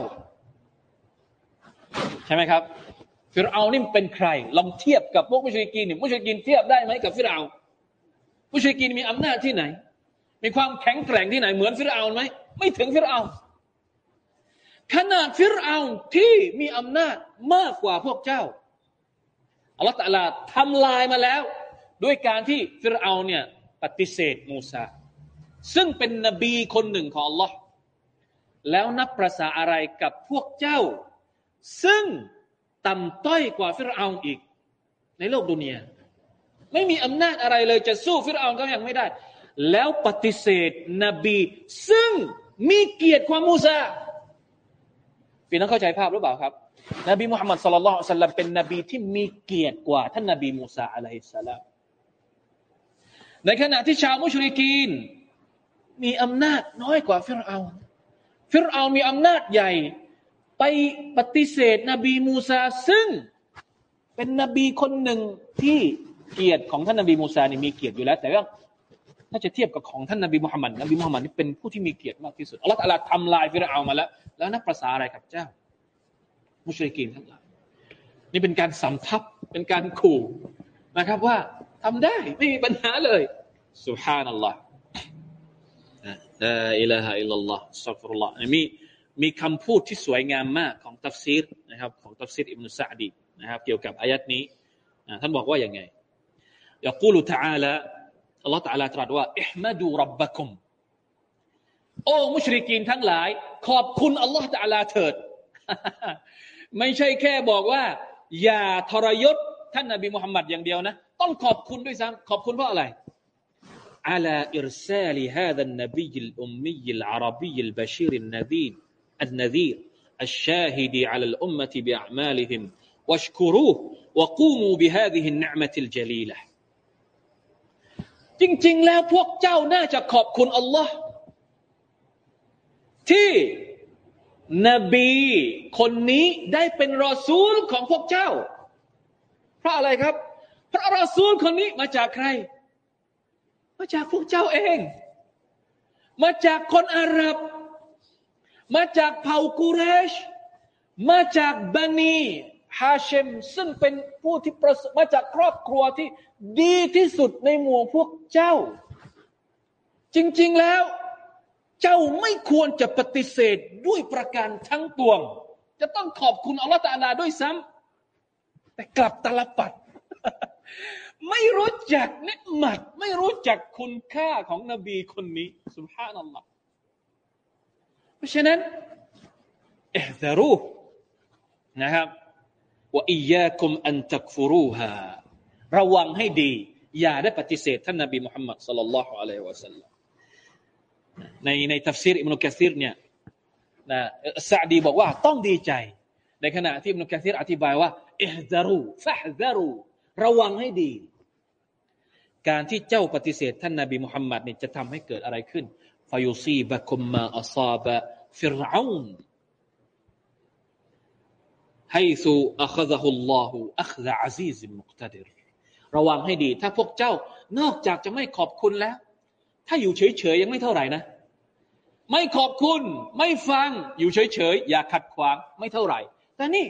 ใช่ไหมครับ ฟิรเอานี่เป็นใคร ลองเทียบกับพวกมุชริกีนมุชริกีนเทียบได้ไหมกับฟิรเอามุชริกีนมีอำนาจที่ไหน มีความแข็งแกร่งที่ไหน เหมือนฟิรเอาไหมไม่ถึงฟิรเอาขนาดฟิรเอาที่มีอำนาจมากกว่าพวกเจ้าอัลลอฮฺตะลาทำลายมาแล้ว ด้วยการที่ฟิรเอาเนี่ยปฏิเสธมูซาซึ่งเป็นนบีคนหนึ่งของอัลลอฮ์แล้วนับประสาอะไรกับพวกเจ้า ซึ่ง ต่ำต้อยกว่าฟิรเอาอีก ในโลกดุนยาไม่มีอำนาจอะไรเลยจะสู้ฟิรเอาก็ยังไม่ได้ แล้วปฏิเสธนบี ซึ่งมีเกียรติกว่ามูซาพี่น้องเข้าใจภาพหรือเปล่าครับ นบีมุฮัมมัดสุลลัลสัลลัมเป็นนบีที่มีเกียรติกว่า ท่านนบีมูซาอะลัยฮิสสลามในขณะที่ชาวมุชริกีน มีอำนาจน้อยกว่าฟิรเอาฟิรเอามีอำนาจใหญ่ ไปปฏิเสธนบีมูซาซึ่งเป็นนบีคนหนึ่งที่เกียรติของท่านนบีมูซานี่มีเกียรติอยู่แล้ว แต่ว่าถ้าจะเทียบกับของท่านนบีมุฮัมมัดนบีมุฮัมมัดนี่เป็นผู้ที่มีเกียรติมากที่สุดอัลลอฮฺทำลายฟิรเอามาแล้ว แล้วนักภาษาอะไรกับเจ้า มุชริกีนทั้งหลายนี่เป็นการสำทับเป็นการขู่นะครับว่าทำได้ไม่มีปัญหาเลยسبحان الله لا إله إلا الله أستغفر الله มี มีคำพูดที่สวยงามมากของตัฟซีรนะครับของตัฟซีรอิบนุสะดีนะครับเกี่ยวกับอายัดนี้ท่านบอกว่าอย่างไงยกูลุตะอาลาอัลลอฮฺตะอาลาตรัสว่าอิฮมาดูรับบะคุมโอ้มุชริกีนทั้งหลาย ขอบคุณอัลลอฮฺตะอาลาเถิด ไม่ใช่แค่บอกว่า อย่าทรยศท่านนบีมุฮัมมัดอย่างเดียวนะ ต้องขอบคุณด้วยซ้ำขอบคุณเพราะอะไร على إرسال هذا النبي الأمي العربي البشير النذير النذير الشاهد على الأمة بأعمالهم واشكروه وقوموا بهذه النعمة الجليلة จริงๆแล้วพวกเจ้าน่าจะขอบคุณอัลลอฮ์ที่นบีคนนี้ได้เป็นรอซูลของพวกเจ้า เพราะอะไรครับเพราะรอซูลคนนี้มาจากใคร มาจากพวกเจ้าเอง มาจากคนอาหรับ มาจากเผ่ากูเรช มาจากบันีฮาเชม ซึ่งเป็นผู้ที่ประมาจากครอบครัวที่ดีที่สุดในหมู่พวกเจ้า จริงๆแล้ว เจ้าไม่ควรจะปฏิเสธด้วยประการทั้งปวง จะต้องขอบคุณอัลลอฮฺตาลาด้วยซ้ำแต่กลับตลปัดไม่รู้จักเนืหมัด ไม่รู้จักคุณค่าของนบีคนนี้ สุบฮานัลลอฮ์ ราะฉะนั้นเอฮดารูนะครับว่าอียาคุมอันตักฟูรูฮาระวังให้ดี อย่าได้ปฏิเสธท่านนบีมุฮัมมัดสัลลัลลอฮุอะลัยฮิวะสัลลัมในในทัฟซีรอิมนุกะซีรเนี่ยนะซาดีบอกว่าต้องดีใจ ในขณะที่อิมนุกะซีรอธิบายว่าเอฮดารูฟะฮ์ดารูระวังให้ดี การที่เจ้าปฏิเสธท่านนบีมุฮัมมัดเนี่ยจะทำให้เกิดอะไรขึ้นฟายุซีบะคุมมาอัซาบะ ฟิรอาวนให้ซูอัคซะฮุลลอฮูอัคซะอาซีซิมุกตะดิรระวังให้ดี ถ้าพวกเจ้านอกจากจะไม่ขอบคุณแล้ว ถ้าอยู่เฉยๆยังไม่เท่าไหร่นะ ไม่ขอบคุณ ไม่ฟังอยู่เฉยๆอย่าขัดขวางไม่เท่าไหร่ แต่นี่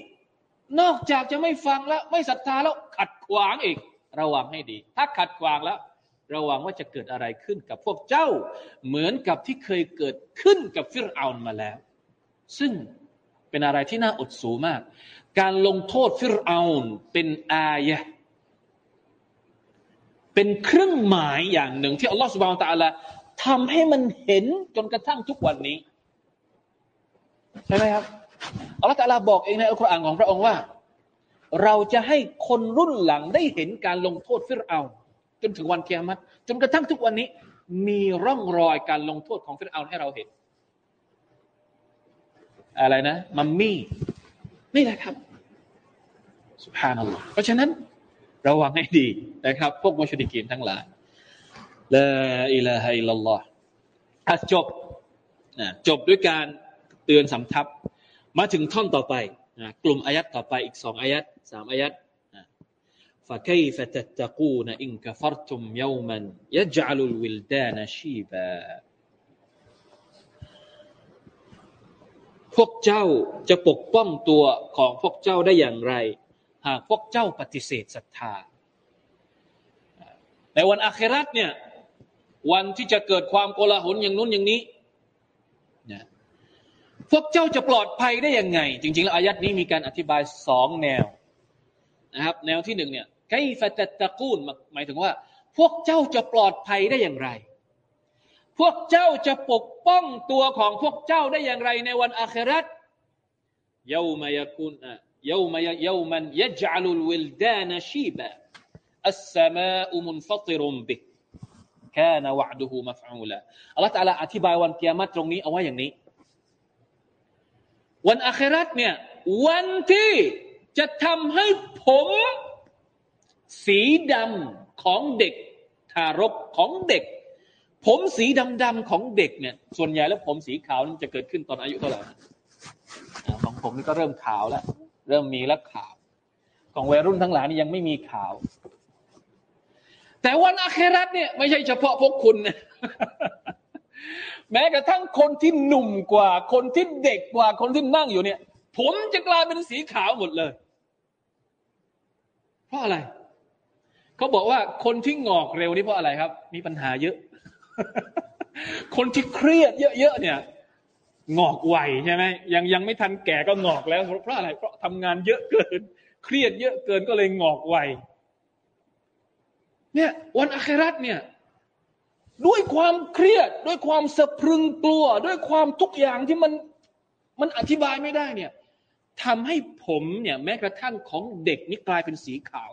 นอกจากจะไม่ฟังแล้ว ไม่ศรัทธาแล้วขัดขวางอีก ระวังให้ดี ถ้าขัดขวางแล้ว ระวังว่าจะเกิดอะไรขึ้นกับพวกเจ้า เหมือนกับที่เคยเกิดขึ้นกับฟิรเอานมาแล้ว ซึ่งเป็นอะไรที่น่าอดสูมาก การลงโทษฟิรเอานเป็นอายะเป็นเครื่องหมายอย่างหนึ่งที่อัลลอฮฺสุบานตะอัลาทำให้มันเห็นจนกระทั่งทุกวันนี้ ใช่ไหมครับอัลลอฮฺตะลาบอกเองในอัลกุรอานของพระองค์ว่า เราจะให้คนรุ่นหลังได้เห็นการลงโทษฟิรเอาน จนถึงวันเกียรติจนกระทั่งทุกวันนี้ มีร่องรอยการลงโทษของฟิรเอาให้เราเห็น อะไรนะ มัมมี่ นี่แหละครับสุภานัลลอฮ์เพราะฉะนั้นระวังให้ดีนะครับ พวกมุชริกีนทั้งหลายละอิลาฮะอิลลัลลอฮ์จบนะจบด้วยการเตือนสำทับ มาถึงท่อนต่อไปนะกลุ่มอายัดต่อไปอีกสองอายัดสามอายัด فكيف تتقون إن كفرتم يوما يجعل الولدان شيبا พวกเจ้าจะปกป้องตัวของพวกเจ้าได้อย่างไร หากพวกเจ้าปฏิเสธศรัทธา ในวันอาคราตเนี่ย วันที่จะเกิดความโกลาหลอย่างนู้นอย่างนี้นะพวกเจ้าจะปลอดภัยได้ยังไง จริงๆแล้วอายัดนี้มีการอธิบายสองแนวนะครับ แนวที่หนึ่งเนี่ย ไกฟตตะกูลหมายถึงว่า พวกเจ้าจะปลอดภัยได้อย่างไร พวกเจ้าจะปกป้องตัวของพวกเจ้าได้อย่างไร ในวันอาคราตเยาวมายกุนเยาวมายเยาวมันยจัลุลวิลดานชีบะอัสสมาอุมุนฟัติรุมบิกานวะดุฮูมัฟอูลาอัลลอฮฺตะลาอธิบายวันเกียรติตรงนี้เอาไว้อย่างนี้ วันอาคราตเนี่ยวันที่จะทำให้ผม สีดำของเด็กทารกของเด็ก ผมสีดำๆของเด็กเนี่ย ส่วนใหญ่แล้วผมสีขาวมันจะเกิดขึ้นตอนอายุเท่าไหร่ของผมนี่ก็เริ่มขาวแล้ว เริ่มมีแล้วขาว ของวัยรุ่นทั้งหลายนี่ยังไม่มีขาว แต่วันอาคราตเนี่ยไม่ใช่เฉพาะพวกคุณนะแม้กระทั่งคนที่หนุ่มกว่า คนที่เด็กกว่าคนที่นั่งอยู่เนี่ย ผมจะกลายเป็นสีขาวหมดเลย เพราะอะไร เขาบอกว่าคนที่งอกเร็วนี่เพราะอะไรครับ มีปัญหาเยอะ คนที่เครียดเยอะๆเนี่ย งอกไวใช่ไหมยังยังไม่ทันแก่ก็งอกแล้วเพราะอะไรเพราะทำงานเยอะเกิน เครียดเยอะเกินก็เลยงอกไวเนี่ยวันอัคราตเนี่ยด้วยความเครียด ด้วยความสะพรึงกลัว ด้วยความทุกอย่างที่มันมันอธิบายไม่ได้เนี่ยทำให้ผมเนี่ยแม้กระทั่งของเด็กนี่กลายเป็นสีขาว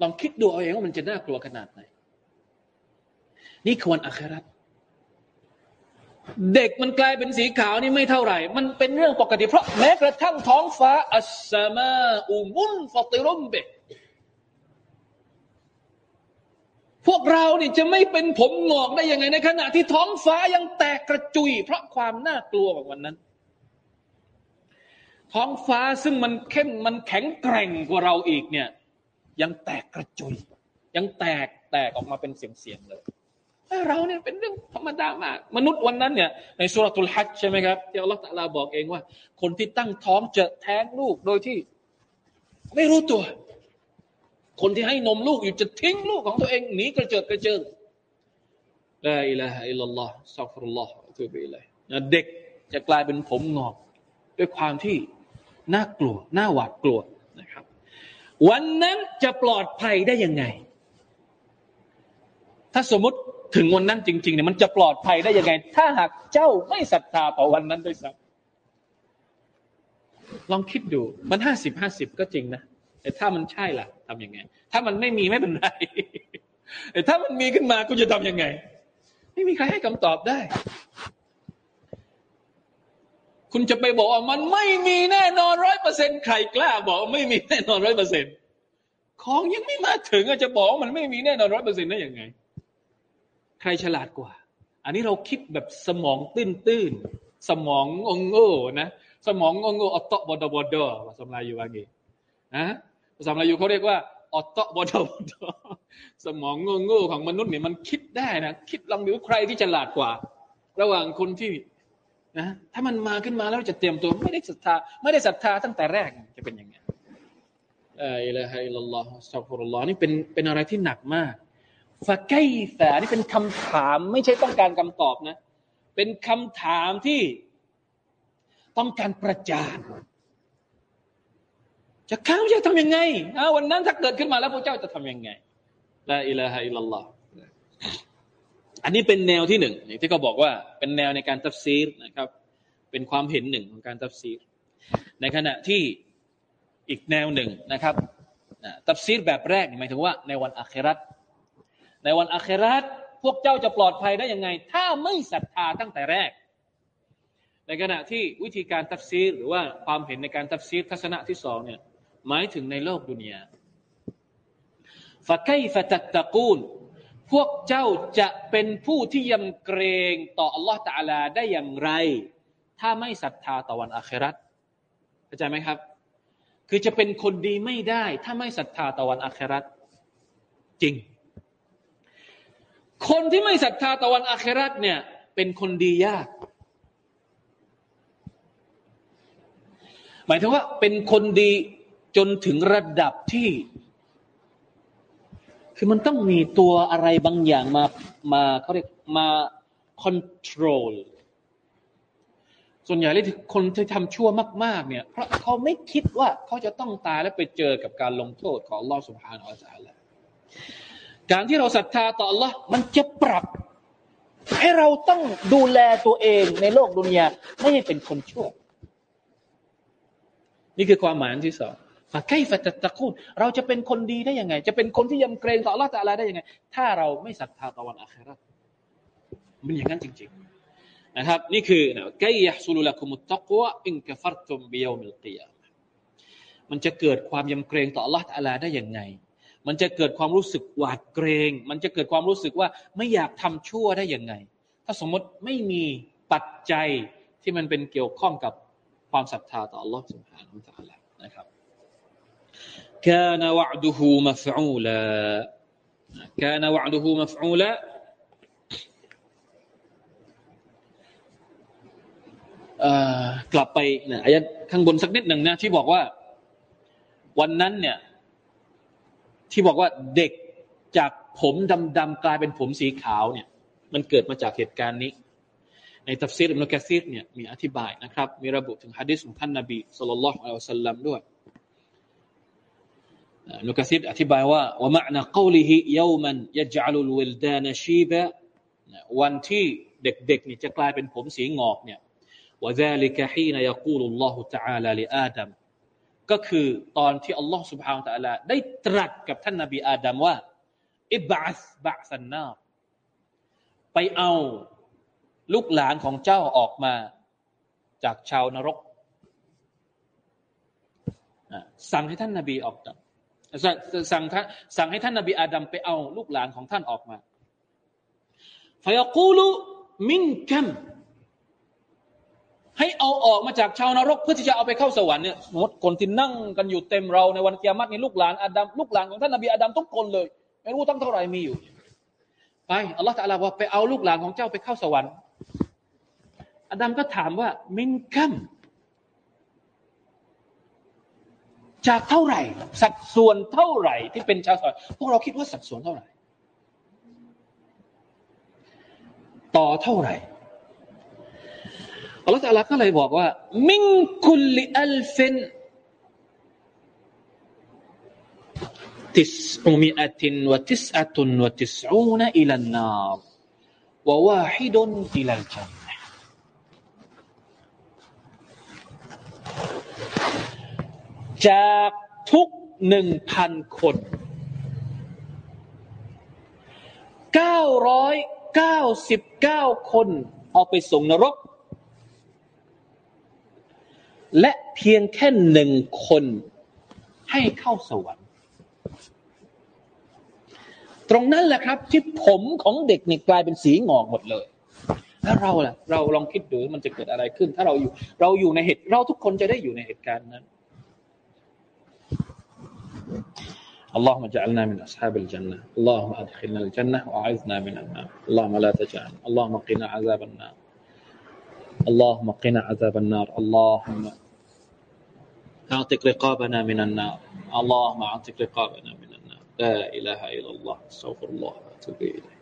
ลองคิดดูเอาเองว่ามันจะน่ากลัวขนาดไหน นี่ควรอัคราตเด็กมันกลายเป็นสีขาวนี่ไม่เท่าไหร่ มันเป็นเรื่องปกติเพราะแม้กระทั่งท้องฟ้า อัสมาอุมุนฟติรุมเบพวกเรานี่จะไม่เป็นผมงอกได้ยังไงในขณะที่ท้องฟ้ายังแตกกระจุย เพราะความน่ากลัวของวันนั้น ท้องฟ้าซึ่งมันเข้มมันแข็งแกร่งกว่าเราอีกเนี่ย ยังแตกกระจุย ยังแตกแตกออกมาเป็นเสียงๆเลยเราเนี่ยเป็นเรื่องธรรมดามาก มนุษย์วันนั้นเนี่ยในสุรทูลฮัจใช่ไหมครับที่อัลลอฮฺตะลาบอกเองว่า คนที่ตั้งท้องจะแท้งลูกโดยที่ ไม่รู้ตัว คนที่ให้นมลูกอยู่จะทิ้งลูกของตัวเองหนีกระเจิดกระเจิงลาอิลาฮะอิลลัลลอฮ์สัฟรุลลอฮ์ตุบิเลยเด็กจะกลายเป็นผมงอกด้วยความที่น่ากลัว น่าหวาดกลัวนะครับ วันนั้นจะปลอดภัยได้ยังไง ถ้าสมมติถึงวันนั้นจริงๆเนี่ยมันจะปลอดภัยได้ยังไง ถ้าหากเจ้าไม่ศรัทธาต่อวันนั้นด้วยซ้ำลองคิดดูมันห้าสิบห้าสิบก็จริงนะแต่ถ้ามันใช่ล่ะทำยังไง ถ้ามันไม่มีไม่เป็นไรแต่ถ้ามันมีขึ้นมากูจะทำยังไง ไม่มีใครให้คำตอบได้ คุณจะไปบอกว่ามันไม่มีแน่นอนร้อยเปอร์เซ็นใครกล้าบอกไม่มีแน่นอนร้อยเปอร์เซ็นของยังไม่มาถึงจะบอกว่ามันไม่มีแน่นอนร้อยเปอร์เซ็นได้ยังไง ใครฉลาดกว่า อันนี้เราคิดแบบสมองตื้นตื้นสมองงงๆนะสมองงงๆออตบอดบอดภาษาลาอยู่ว่าไงนะภาษาลายู่เขาเรียกว่าออตบอดบอดสมองงงๆของมนุษย์เนี่ยมันคิดได้นะคิดลองดูใครที่ฉลาดกว่า ระหว่างคนที่ นะถ้ามันมาขึ้นมาแล้วจะเตรียมตัวไม่ได้ศรัทธาไม่ได้ศรัทธาตั้งแต่แรกจะเป็นยังไงอิละฮะอิลลัลลอฮฺสัลฟุรุลลอฮ์นี่เป็นเป็นอะไรที่หนักมากฟะไกฟะนี่เป็นคำถามไม่ใช่ต้องการคำตอบนะ เป็นคำถามที่ต้องการประจานจะข้าวจะทำยังไงวันนั้นถ้าเกิดขึ้นมาแล้วพระเจ้าจะทำยังไงละอิละฮะอิลลัลลอฮฺ อันนี้เป็นแนวที่หนึ่งที่เขาบอกว่าเป็นแนวในการตัฟซีรนะครับ เป็นความเห็นหนึ่งของการตัฟซีร ในขณะที่อีกแนวหนึ่งนะครับตัฟซีรแบบแรกหมายถึงว่าในวันอาคิรัตในวันอาคิรัตพวกเจ้าจะปลอดภัยได้ยังไง ถ้าไม่ศรัทธาตั้งแต่แรก ในขณะที่วิธีการตัฟซีรหรือว่าความเห็นในการตัฟซีรทัศนะที่สองเนี่ยหมายถึงในโลกดุนยาفكيف تتقون พวกเจ้าจะเป็นผู้ที่ยำเกรงต่ออัลลอฮฺตาลาได้อย่างไร ถ้าไม่ศรัทธาต่อวันอาคราตเข้าใจไหมครับ คือจะเป็นคนดีไม่ได้ ถ้าไม่ศรัทธาต่อวันอาคราตจริง คนที่ไม่ศรัทธาต่อวันอาคราตเนี่ย เป็นคนดียาก หมายถึงว่าเป็นคนดีจนถึงระดับที่ คือมันต้องมีตัวอะไรบางอย่างมามาเขาเรียกมาคอนโทรลส่วนใหญ่เลยคนที่ทำชั่วมาก ๆ เนี่ย เพราะเขาไม่คิดว่าเขาจะต้องตายแล้วไปเจอกับการลงโทษของลอสุภาอัลลอฮฺการที่เราศรัทธาต่อ Allah มันจะปรับ ให้เราต้องดูแลตัวเองในโลกดุนยาไม่ให้เป็นคนชั่ว นี่คือความหมายที่สอง ฟะไกฟะตัตะคูนเราจะเป็นคนดีได้ยังไง จะเป็นคนที่ยำเกรงต่อ Allah ตะไรได้ยังไง ถ้าเราไม่ศรัทธาต่อวันอาครามันอย่างนั้นจริง ๆ นะครับ นี่คือไกยะสุลุละคุมุตตะกัวอินกะฟัรตุมเบียวมิลกิยมันจะเกิดความยำเกรงต่อ Allah ตะไรได้ยังไง มันจะเกิดความรู้สึกหวาดเกรง มันจะเกิดความรู้สึกว่าไม่อยากทำชั่วได้ยังไง ถ้าสมมติไม่มีปัจจัยที่มันเป็นเกี่ยวข้องกับความศรัทธาต่อ Allah สุบฮานาอัลลนะครับ كان وعده مفعولا كان وعده مفعولا กลับไปนะอายะข้างบนสักนิดหนึ่งนะที่บอกว่า วันนั้นเนี่ย ที่บอกว่าเด็กจากผมดำๆกลายเป็นผมสีขาวเนี่ย มันเกิดมาจากเหตุการณ์นี้ ในตัฟซีรอิบนุกะซีรเนี่ยมีอธิบายนะครับ มีระบุถึงฮะดิษของท่านนบีสุลต่านละอัลลอฮฺสัลลัมด้วย นุกซิดอธิบายว่าว่ามันะกาลิฮิยามันยะจัลุลวิลดานชีบะวันที่เด็กๆนี่จะกลายเป็นผมสีงอกเนี่ยวะซาลิกะฮีนยะกูลุลลอฮุตะอาลาลิอาดัมก็คือตอนที่อัลลอฮ์ سبحانه وتعالى ได้ตรัสกับท่านนบีอาดัมว่าอิบะสบะสันนาไปเอาลูกหลานของเจ้าออกมาจากชาวนรก สั่งให้ท่านนาบีออกจาก สั่งสั่งสั่งให้ท่านนบีอาดัมไปเอาลูกหลานของท่านออกมาฟยกูลุมินกัมให้เอาออกมาจากชาวนรกเพื่อที่จะเอาไปเข้าสวรรค์เนี่ยมมติคนที่นั่งกันอยู่เต็มเราในวันเกียรตินี่ลูกหลานอาดัมลูกหลานของท่านนบีอาดัมทุกคนเลย ไม่รู้ตั้งเท่าไหร่มีอยู่ ไปอัลลอฮฺตะลาว่าไปเอาลูกหลานของเจ้าไปเข้าสวรรค์อาดัมก็ถามว่ามินกัม จากเท่าไหร่ สัดส่วนเท่าไหร่ที่เป็นชาวสวรรค์พวกเราคิดว่าสัดส่วนเท่าไหร่ ต่อเท่าไหร่อัลลอฮฺตะลาก็เลยบอกว่า มิงคุลิอัลฟินติสอุมิอัตินวะติสอัตุนวะติสอูนอิลันนารวะวาฮิดุนอิลัลจัน จากทุกหนึ่งพันคนเก้าร้อยเก้าสิบเก้าคนเอาไปส่งนรก และเพียงแค่หนึ่งคนให้เข้าสวรรค์ ตรงนั้นแหละครับ ที่ผมของเด็กนี่กลายเป็นสีงอกหมดเลยแล้วเราล่ะ เราลองคิดดูมันจะเกิดอะไรขึ้น ถ้าเราอยู่ เราอยู่ในเหตุเราทุกคนจะได้อยู่ในเหตุการณ์นั้น اللهم اجعلنا من أصحاب الجنة اللهم أدخلنا الجنة وأعذنا من النار اللهم لا تجعل اللهم قنا عذاب النار اللهم قنا عذاب النار اللهم اعتق رقابنا من النار اللهم اعتق رقابنا من النار لا إله إلا الله استغفر الله وأتوب إليه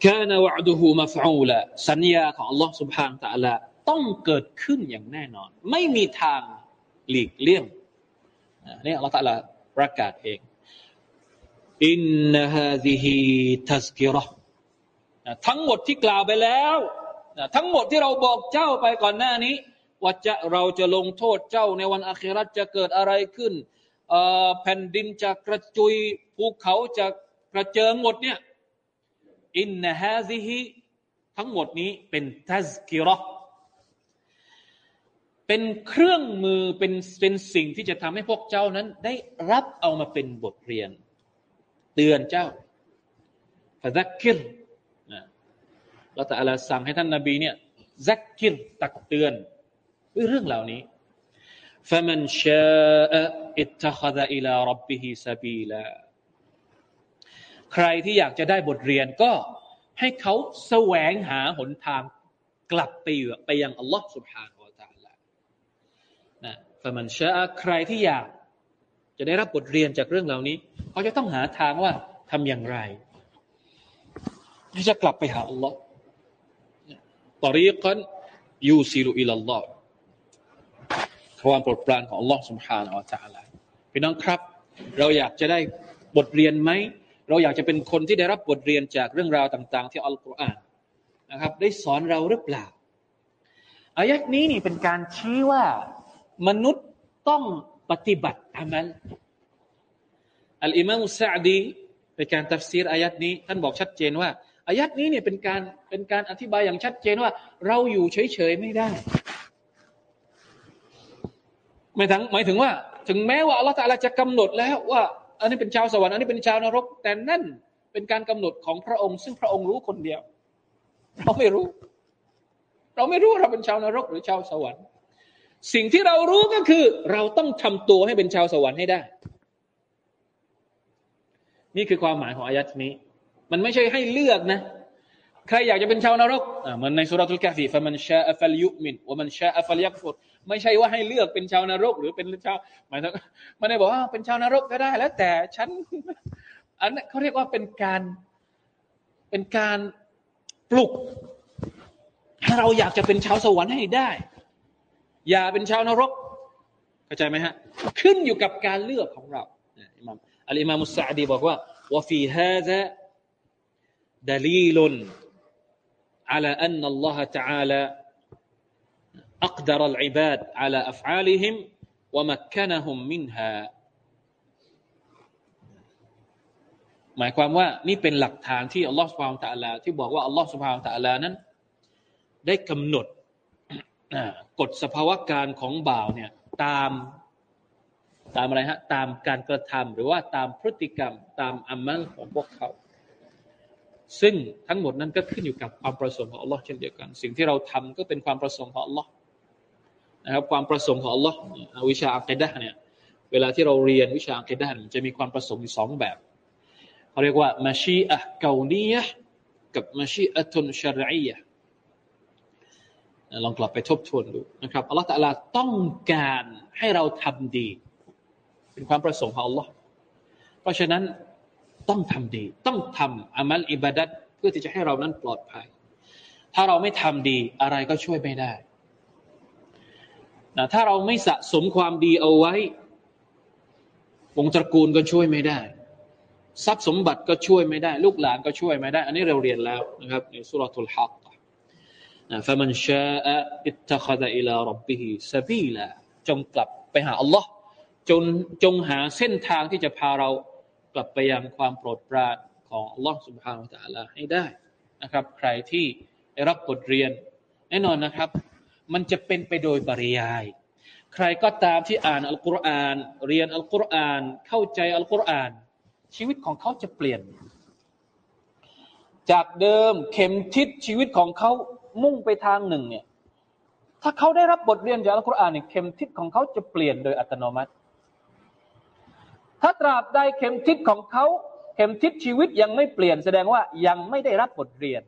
كان وعده مفعولا สัญญาของ Allah سبحانه และ تعالى ต้องเกิดขึ้นอย่างแน่นอน ไม่มีทางหลีกเลี่ยง นี่อัลลอฮฺตะลาประกาศเองอินนฮาซิฮีทัสกิรอทั้งหมดที่กล่าวไปแล้วทั้งหมดที่เราบอกเจ้าไปก่อนหน้านี้ ว่าจะเราจะลงโทษเจ้าในวันอาคราจะเกิดอะไรขึ้นแผ่นดินจะกระจุยภูเขาจะกระเจิงหมดเนี่ยอินนฮาซิฮีทั้งหมดนี้เป็นทัสกิรอ เป็นเครื่องมือเป็นเป็นสิ่งที่จะทำให้พวกเจ้านั้น ได้รับเอามาเป็นบทเรียน เตือนเจ้าฟะซักกิรนะเราแต่ละสั่งให้ท่านนาบีเนี่ยซักกิรตักเตือนเรื่องเหล่านี้ فمن شاء اتخذ إلى ربه سبيلا ใครที่อยากจะได้บทเรียนก็ให้เขาแสวงหาหนทางกลับไปไปยังอัลลอฮ์ سبحانه ฟมันชาใครที่อยากจะได้รับบทเรียนจากเรื่องเหล่านี้ เขาจะต้องหาทางว่าทำอย่างไรที่จะกลับไปหาอัลลอฮ์ตรีกันยูซิลุอิลลอฮ์ความโปรดปรานของอัลลอฮ์ سبحانه และ تعالى พี่น้องครับ เราอยากจะได้บทเรียนไหมเราอยากจะเป็นคนที่ได้รับบทเรียนจากเรื่องราวต่าง ๆ ที่อัลกุรอานนะครับ ได้สอนเราหรือเปล่าอายักนี้นี่เป็นการชี้ว่า มนุษย์ต้องปฏิบัติอามัลอัลอิมามุสซาดีเป็นการตัฟซีรอายัดนี้ ท่านบอกชัดเจนว่าอายัดนี้เนี่ยเป็นการเป็นการอธิบายอย่างชัดเจนว่า เราอยู่เฉยๆไม่ได้ไม่ถึงหมายถึงว่า ถึงแม้ว่าอัลลอฮฺจะกำหนดแล้วว่า อันนี้เป็นชาวสวรรค์อันนี้เป็นชาวนรก แต่นั่นเป็นการกำหนดของพระองค์ ซึ่งพระองค์รู้คนเดียว เราไม่รู้ เราไม่รู้เราเป็นชาวนรกหรือชาวสวรรค์ สิ่งที่เรารู้ก็คือ เราต้องทำตัวให้เป็นชาวสวรรค์ให้ได้ นี่คือความหมายของอายัดนี้ มันไม่ใช่ให้เลือกนะ ใครอยากจะเป็นชาวนรกอ่ามันในสุรทูลกาฟีฟะมันชาอัฟลยุมินวะมันชาอัฟลยักฟุรไม่ใช่ว่าให้เลือกเป็นชาวนรก หรือเป็นชาวหมายถึงไม่ได้บอกว่าเป็นชาวนรกก็ได้ แล้วแต่ฉันอันนั้นเขาเรียกว่าเป็นการเป็นการปลุกให้เราอยากจะเป็นชาวสวรรค์ให้ได้ อย่าเป็นชาวนรกเข้าใจไหมฮะ ขึ้นอยู่กับการเลือกของเราอิมามอัลอิมามุสซาดีบอกว่าว่าฟีฮาซะดลีลุน على أن الله تعالى أقدر العباد على أفعالهم ومكنهم منها หมายความว่านี่เป็นหลักฐานที่อัลลอฮฺสุบฮานตะลาที่บอกว่าอัลลอฮฺสุบฮานตะลานั้น ได้กำหนด กฎสภาวะการของบ่าวเนี่ยตามตามอะไรฮะตามการกระทำหรือว่าตามพฤติกรรมตามอามัลของพวกเขา ซึ่งทั้งหมดนั้นก็ขึ้นอยู่กับความประสงค์ของอัลลอฮ์เช่นเดียวกัน สิ่งที่เราทำก็เป็นความประสงค์ของอัลลอฮ์นะครับความประสงค์ของอัลลอฮ์วิชาอัคดะเนี่ยเวลาที่เราเรียนวิชาอัคดะจะมีความประสงค์อยู่สองแบบเขาเรียกว่ามาชีอะเกานียะกับมาชีอะตุนชรียะ ลองกลับไปทบทวนดูนะครับอัลลอฮฺตะลาต้องการให้เราทำดี เป็นความประสงค์ของอัลลอฮ์เพราะฉะนั้นต้องทำดี ต้องทำอามัลอิบาดัตเพื่อที่จะให้เรานั้นปลอดภัย ถ้าเราไม่ทำดีอะไรก็ช่วยไม่ได้นะถ้าเราไม่สะสมความดีเอาไว้วงตระกูลก็ช่วยไม่ได้ ทรัพย์สมบัติก็ช่วยไม่ได้ ลูกหลานก็ช่วยไม่ได้ อันนี้เราเรียนแล้วนะครับในสุรทูลฮักนะ فمن شاء اتخذ إلى ربه سبيلا จงกลับไปหาอัลลอฮ์จงจงหาเส้นทางที่จะพาเรากลับไปยังความโปรดปรานของอัลลอฮ์ سبحانه และ تعالى ให้ได้นะครับ ใครที่ได้รับบทเรียนแน่นอนนะครับมันจะเป็นไปโดยปริยาย ใครก็ตามที่อ่านอัลกุรอาน เรียนอัลกุรอาน เข้าใจอัลกุรอาน ชีวิตของเขาจะเปลี่ยน จากเดิมเข็มทิศชีวิตของเขา มุ่งไปทางหนึ่งเนี่ย ถ้าเขาได้รับบทเรียนจากอัลกุรอานเนี่ยเข็มทิศของเขาจะเปลี่ยนโดยอัตโนมัติ ถ้าตราบใดเข็มทิศของเขา เข็มทิศชีวิตยังไม่เปลี่ยนแสดงว่ายังไม่ได้รับบทเรียน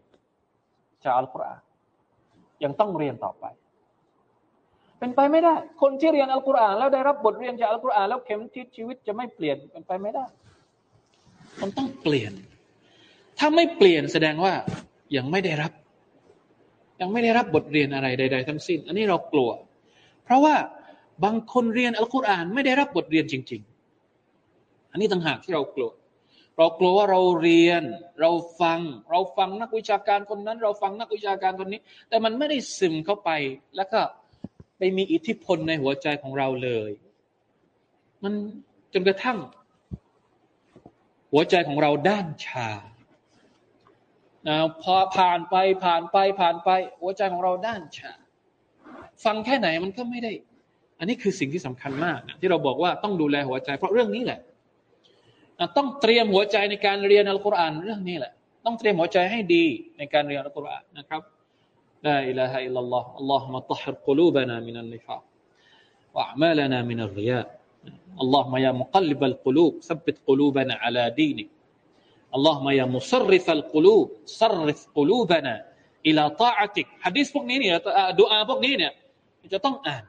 จากอัลกุรอานยังต้องเรียนต่อไป เป็นไปไม่ได้ คนที่เรียนอัลกุรอานแล้วได้รับบทเรียนจากอัลกุรอานแล้วเข็มทิศชีวิตจะไม่เปลี่ยนเป็นไปไม่ได้ มันต้องเปลี่ยน ถ้าไม่เปลี่ยนแสดงว่ายังไม่ได้รับ ยังไม่ได้รับบทเรียนอะไรใด ๆ ทั้งสิ้น อันนี้เรากลัว เพราะว่าบางคนเรียนอัลกุรอานไม่ได้รับบทเรียนจริง ๆ อันนี้ต่างหากที่เรากลัว เรากลัวว่าเราเรียน เราฟัง เราฟังนักวิชาการคนนั้น เราฟังนักวิชาการคนนี้ แต่มันไม่ได้ซึมเข้าไป แล้วก็ไปมีอิทธิพลในหัวใจของเราเลย มันจนกระทั่ง หัวใจของเราด้านชา นะพอผ่านไปผ่านไปผ่านไป หัวใจของเราด้านชาฟังแค่ไหนมันก็ไม่ได้ อันนี้คือสิ่งที่สำคัญมากนะที่เราบอกว่าต้องดูแลหัวใจ เพราะเรื่องนี้แหละต้องเตรียมหัวใจในการเรียนอัลกุรอานเรื่องนี้แหละ ต้องเตรียมหัวใจให้ดีในการเรียนอัลกุรอานนะครับลาอิลาฮะอิลลัลลอฮ์อัลลอฮ์มะตัฮร์กลูบานามินัลนิฟาะأعمالنا من الرياء اللهم يا مقلب القلوب ثبت قلوبنا على دينك اللهم يا مصرف القلوب صرف قلوبنا إلى طاعتك ฮะดีษพวกนี้เนี่ยดูอาพวกนี้เนี่ยจะต้องอ่าน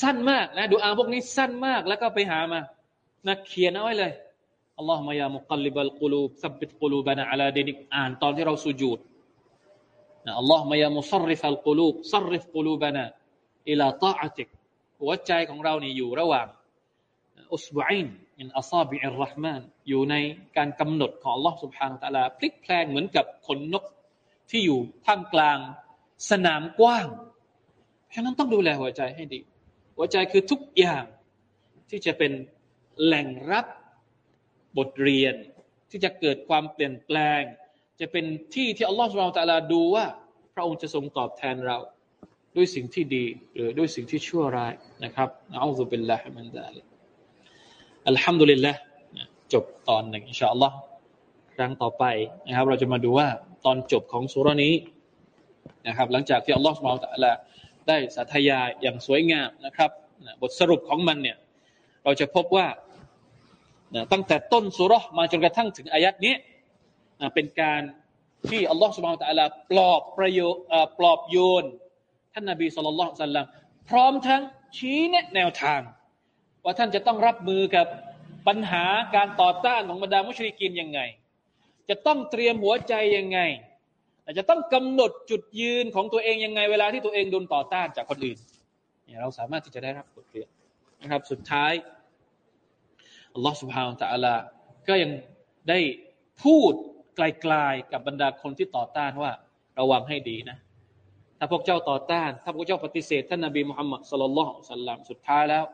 สั้นมากนะดูอาพวกนี้สั้นมากแล้วก็ไปหามานะเขียนเอาไว้เลยاللهم يا مقلب القلوب ثبت قلوبنا على دينك อ่านตอนที่เราสุญูดนะอัลลอฮฺมายามุซรริฟัลกุลูบซรริฟกุลูบานะอิลาตาอัติกหัวใจของเรานี่อยู่ระหว่างอุสบุอิน อินอัซาบิอัลรห์มานอยู่ในการกำหนดของ Allah سبحانه และ تعالى พลิกแพลงเหมือนกับขนนกที่อยู่ท่ามกลางสนามกว้างฉะนั้นต้องดูแลหัวใจให้ดี หัวใจคือทุกอย่างที่จะเป็นแหล่งรับบทเรียน ที่จะเกิดความเปลี่ยนแปลง จะเป็นที่ที่อัลลอฮฺสุบไบร์ตะลาดูว่า พระองค์จะทรงตอบแทนเรา ด้วยสิ่งที่ดี หรือด้วยสิ่งที่ชั่วร้ายนะครับอัลลอฮฺเป็นละมันดาลิ อัลฮัมดุลิลละจบตอนหนึ่งอินชาอัลลอฮ์ครั้งต่อไปนะครับ เราจะมาดูว่าตอนจบของสุรานี้นะครับ หลังจากที่อัลลอฮฺสุบไบร์ตะลาได้สาธยายอย่างสวยงามนะครับบทสรุปของมันเนี่ย เราจะพบว่าตั้งแต่ต้นสุรมาจนกระทั่งถึงอายัดนี้เป็นการที่อัลลอฮฺสุบฮานตะลาปลอบประโยปลอบโยน ท่านนบีสุลต่านลลัมพร้อมทั้งชี้แนะแนวทาง ว่าท่านจะต้องรับมือกับปัญหาการต่อต้านของบรรดามุชริกินยังไง จะต้องเตรียมหัวใจยังไงจะต้องกำหนดจุดยืนของตัวเองยังไง เวลาที่ตัวเองโดนต่อต้านจากคนอื่นเนี่ยเราสามารถที่จะได้รับบทเรียนนะครับสุดท้ายอัลลอฮฺสุบฮานตะอัลาก็ยังได้พูดไกลๆกับบรรดาคนที่ต่อต้านว่าระวังให้ดีนะ ถ้าพวกเจ้าต่อต้าน ถ้าพวกเจ้าปฏิเสธท่านนบีมุฮัมมัดสุลลัลลอฮุสัลลัมสุดท้ายแล้ว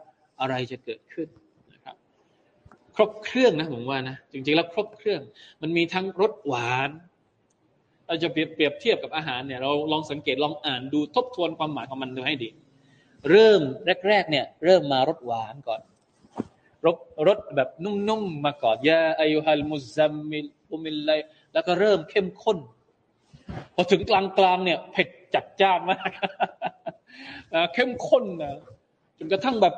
อะไรจะเกิดขึ้นนะครับ ครบเครื่องนะผมว่านะจริงๆแล้วครบเครื่อง มันมีทั้งรสหวานเราจะเปรียบเทียบกับอาหารเนี่ยเราลองสังเกตลองอ่านดูทบทวนความหมายของมันดูให้ดี เริ่มแรก ๆ เนี่ย เริ่มมารสหวานก่อนรสรสแบบนุ่มๆมาก่อนยาอายุฮัลมุซัมมิลอุมิลไลแล้วก็เริ่มเข้มข้น พอถึงกลางๆเนี่ยเผ็ดจัดจ้านมากเข้มข้นนะจนกระทั่งแบบ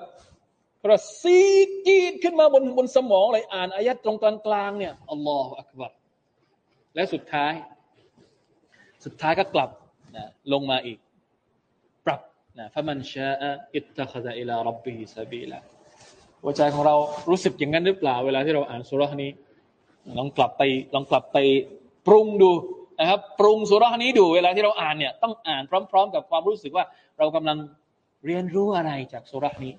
กระซีจีดขึ้นมาบนบนสมองเลยอ่านอายัดตรงกลางๆเนี่ยอัลลอฮฺอักบัรและสุดท้าย สุดท้ายก็กลับนะลงมาอีกนะฟะมันชาอิตตะคซาอิลารับบิฮิซาบีละหัวใจของเรารู้สึกอย่างนั้นหรือเปล่า เวลาที่เราอ่านสุรานี้ลองกลับไปลองกลับไปปรุงดูนะครับปรุงสุรานี้ดูเวลาที่เราอ่านเนี่ยต้องอ่านพร้อม ๆ กับความรู้สึกว่าเรากำลังเรียนรู้อะไรจากสุรานี้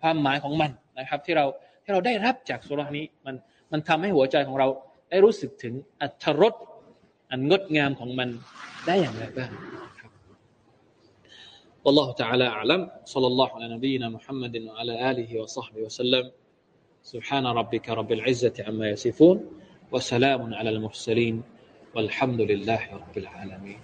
ความหมายของมันนะครับ ที่เราที่เราได้รับจากสุรานี้ มันมันทำให้หัวใจของเราได้รู้สึกถึงอัตรสอันงดงามของมันได้อย่างไรบ้าง والله تعالى أعلم صلى الله على نبينا محمد وعلى آله وصحبه وسلم سبحان ربك رب العزة عما يصفون وسلام على المرسلين والحمد لله رب العالمين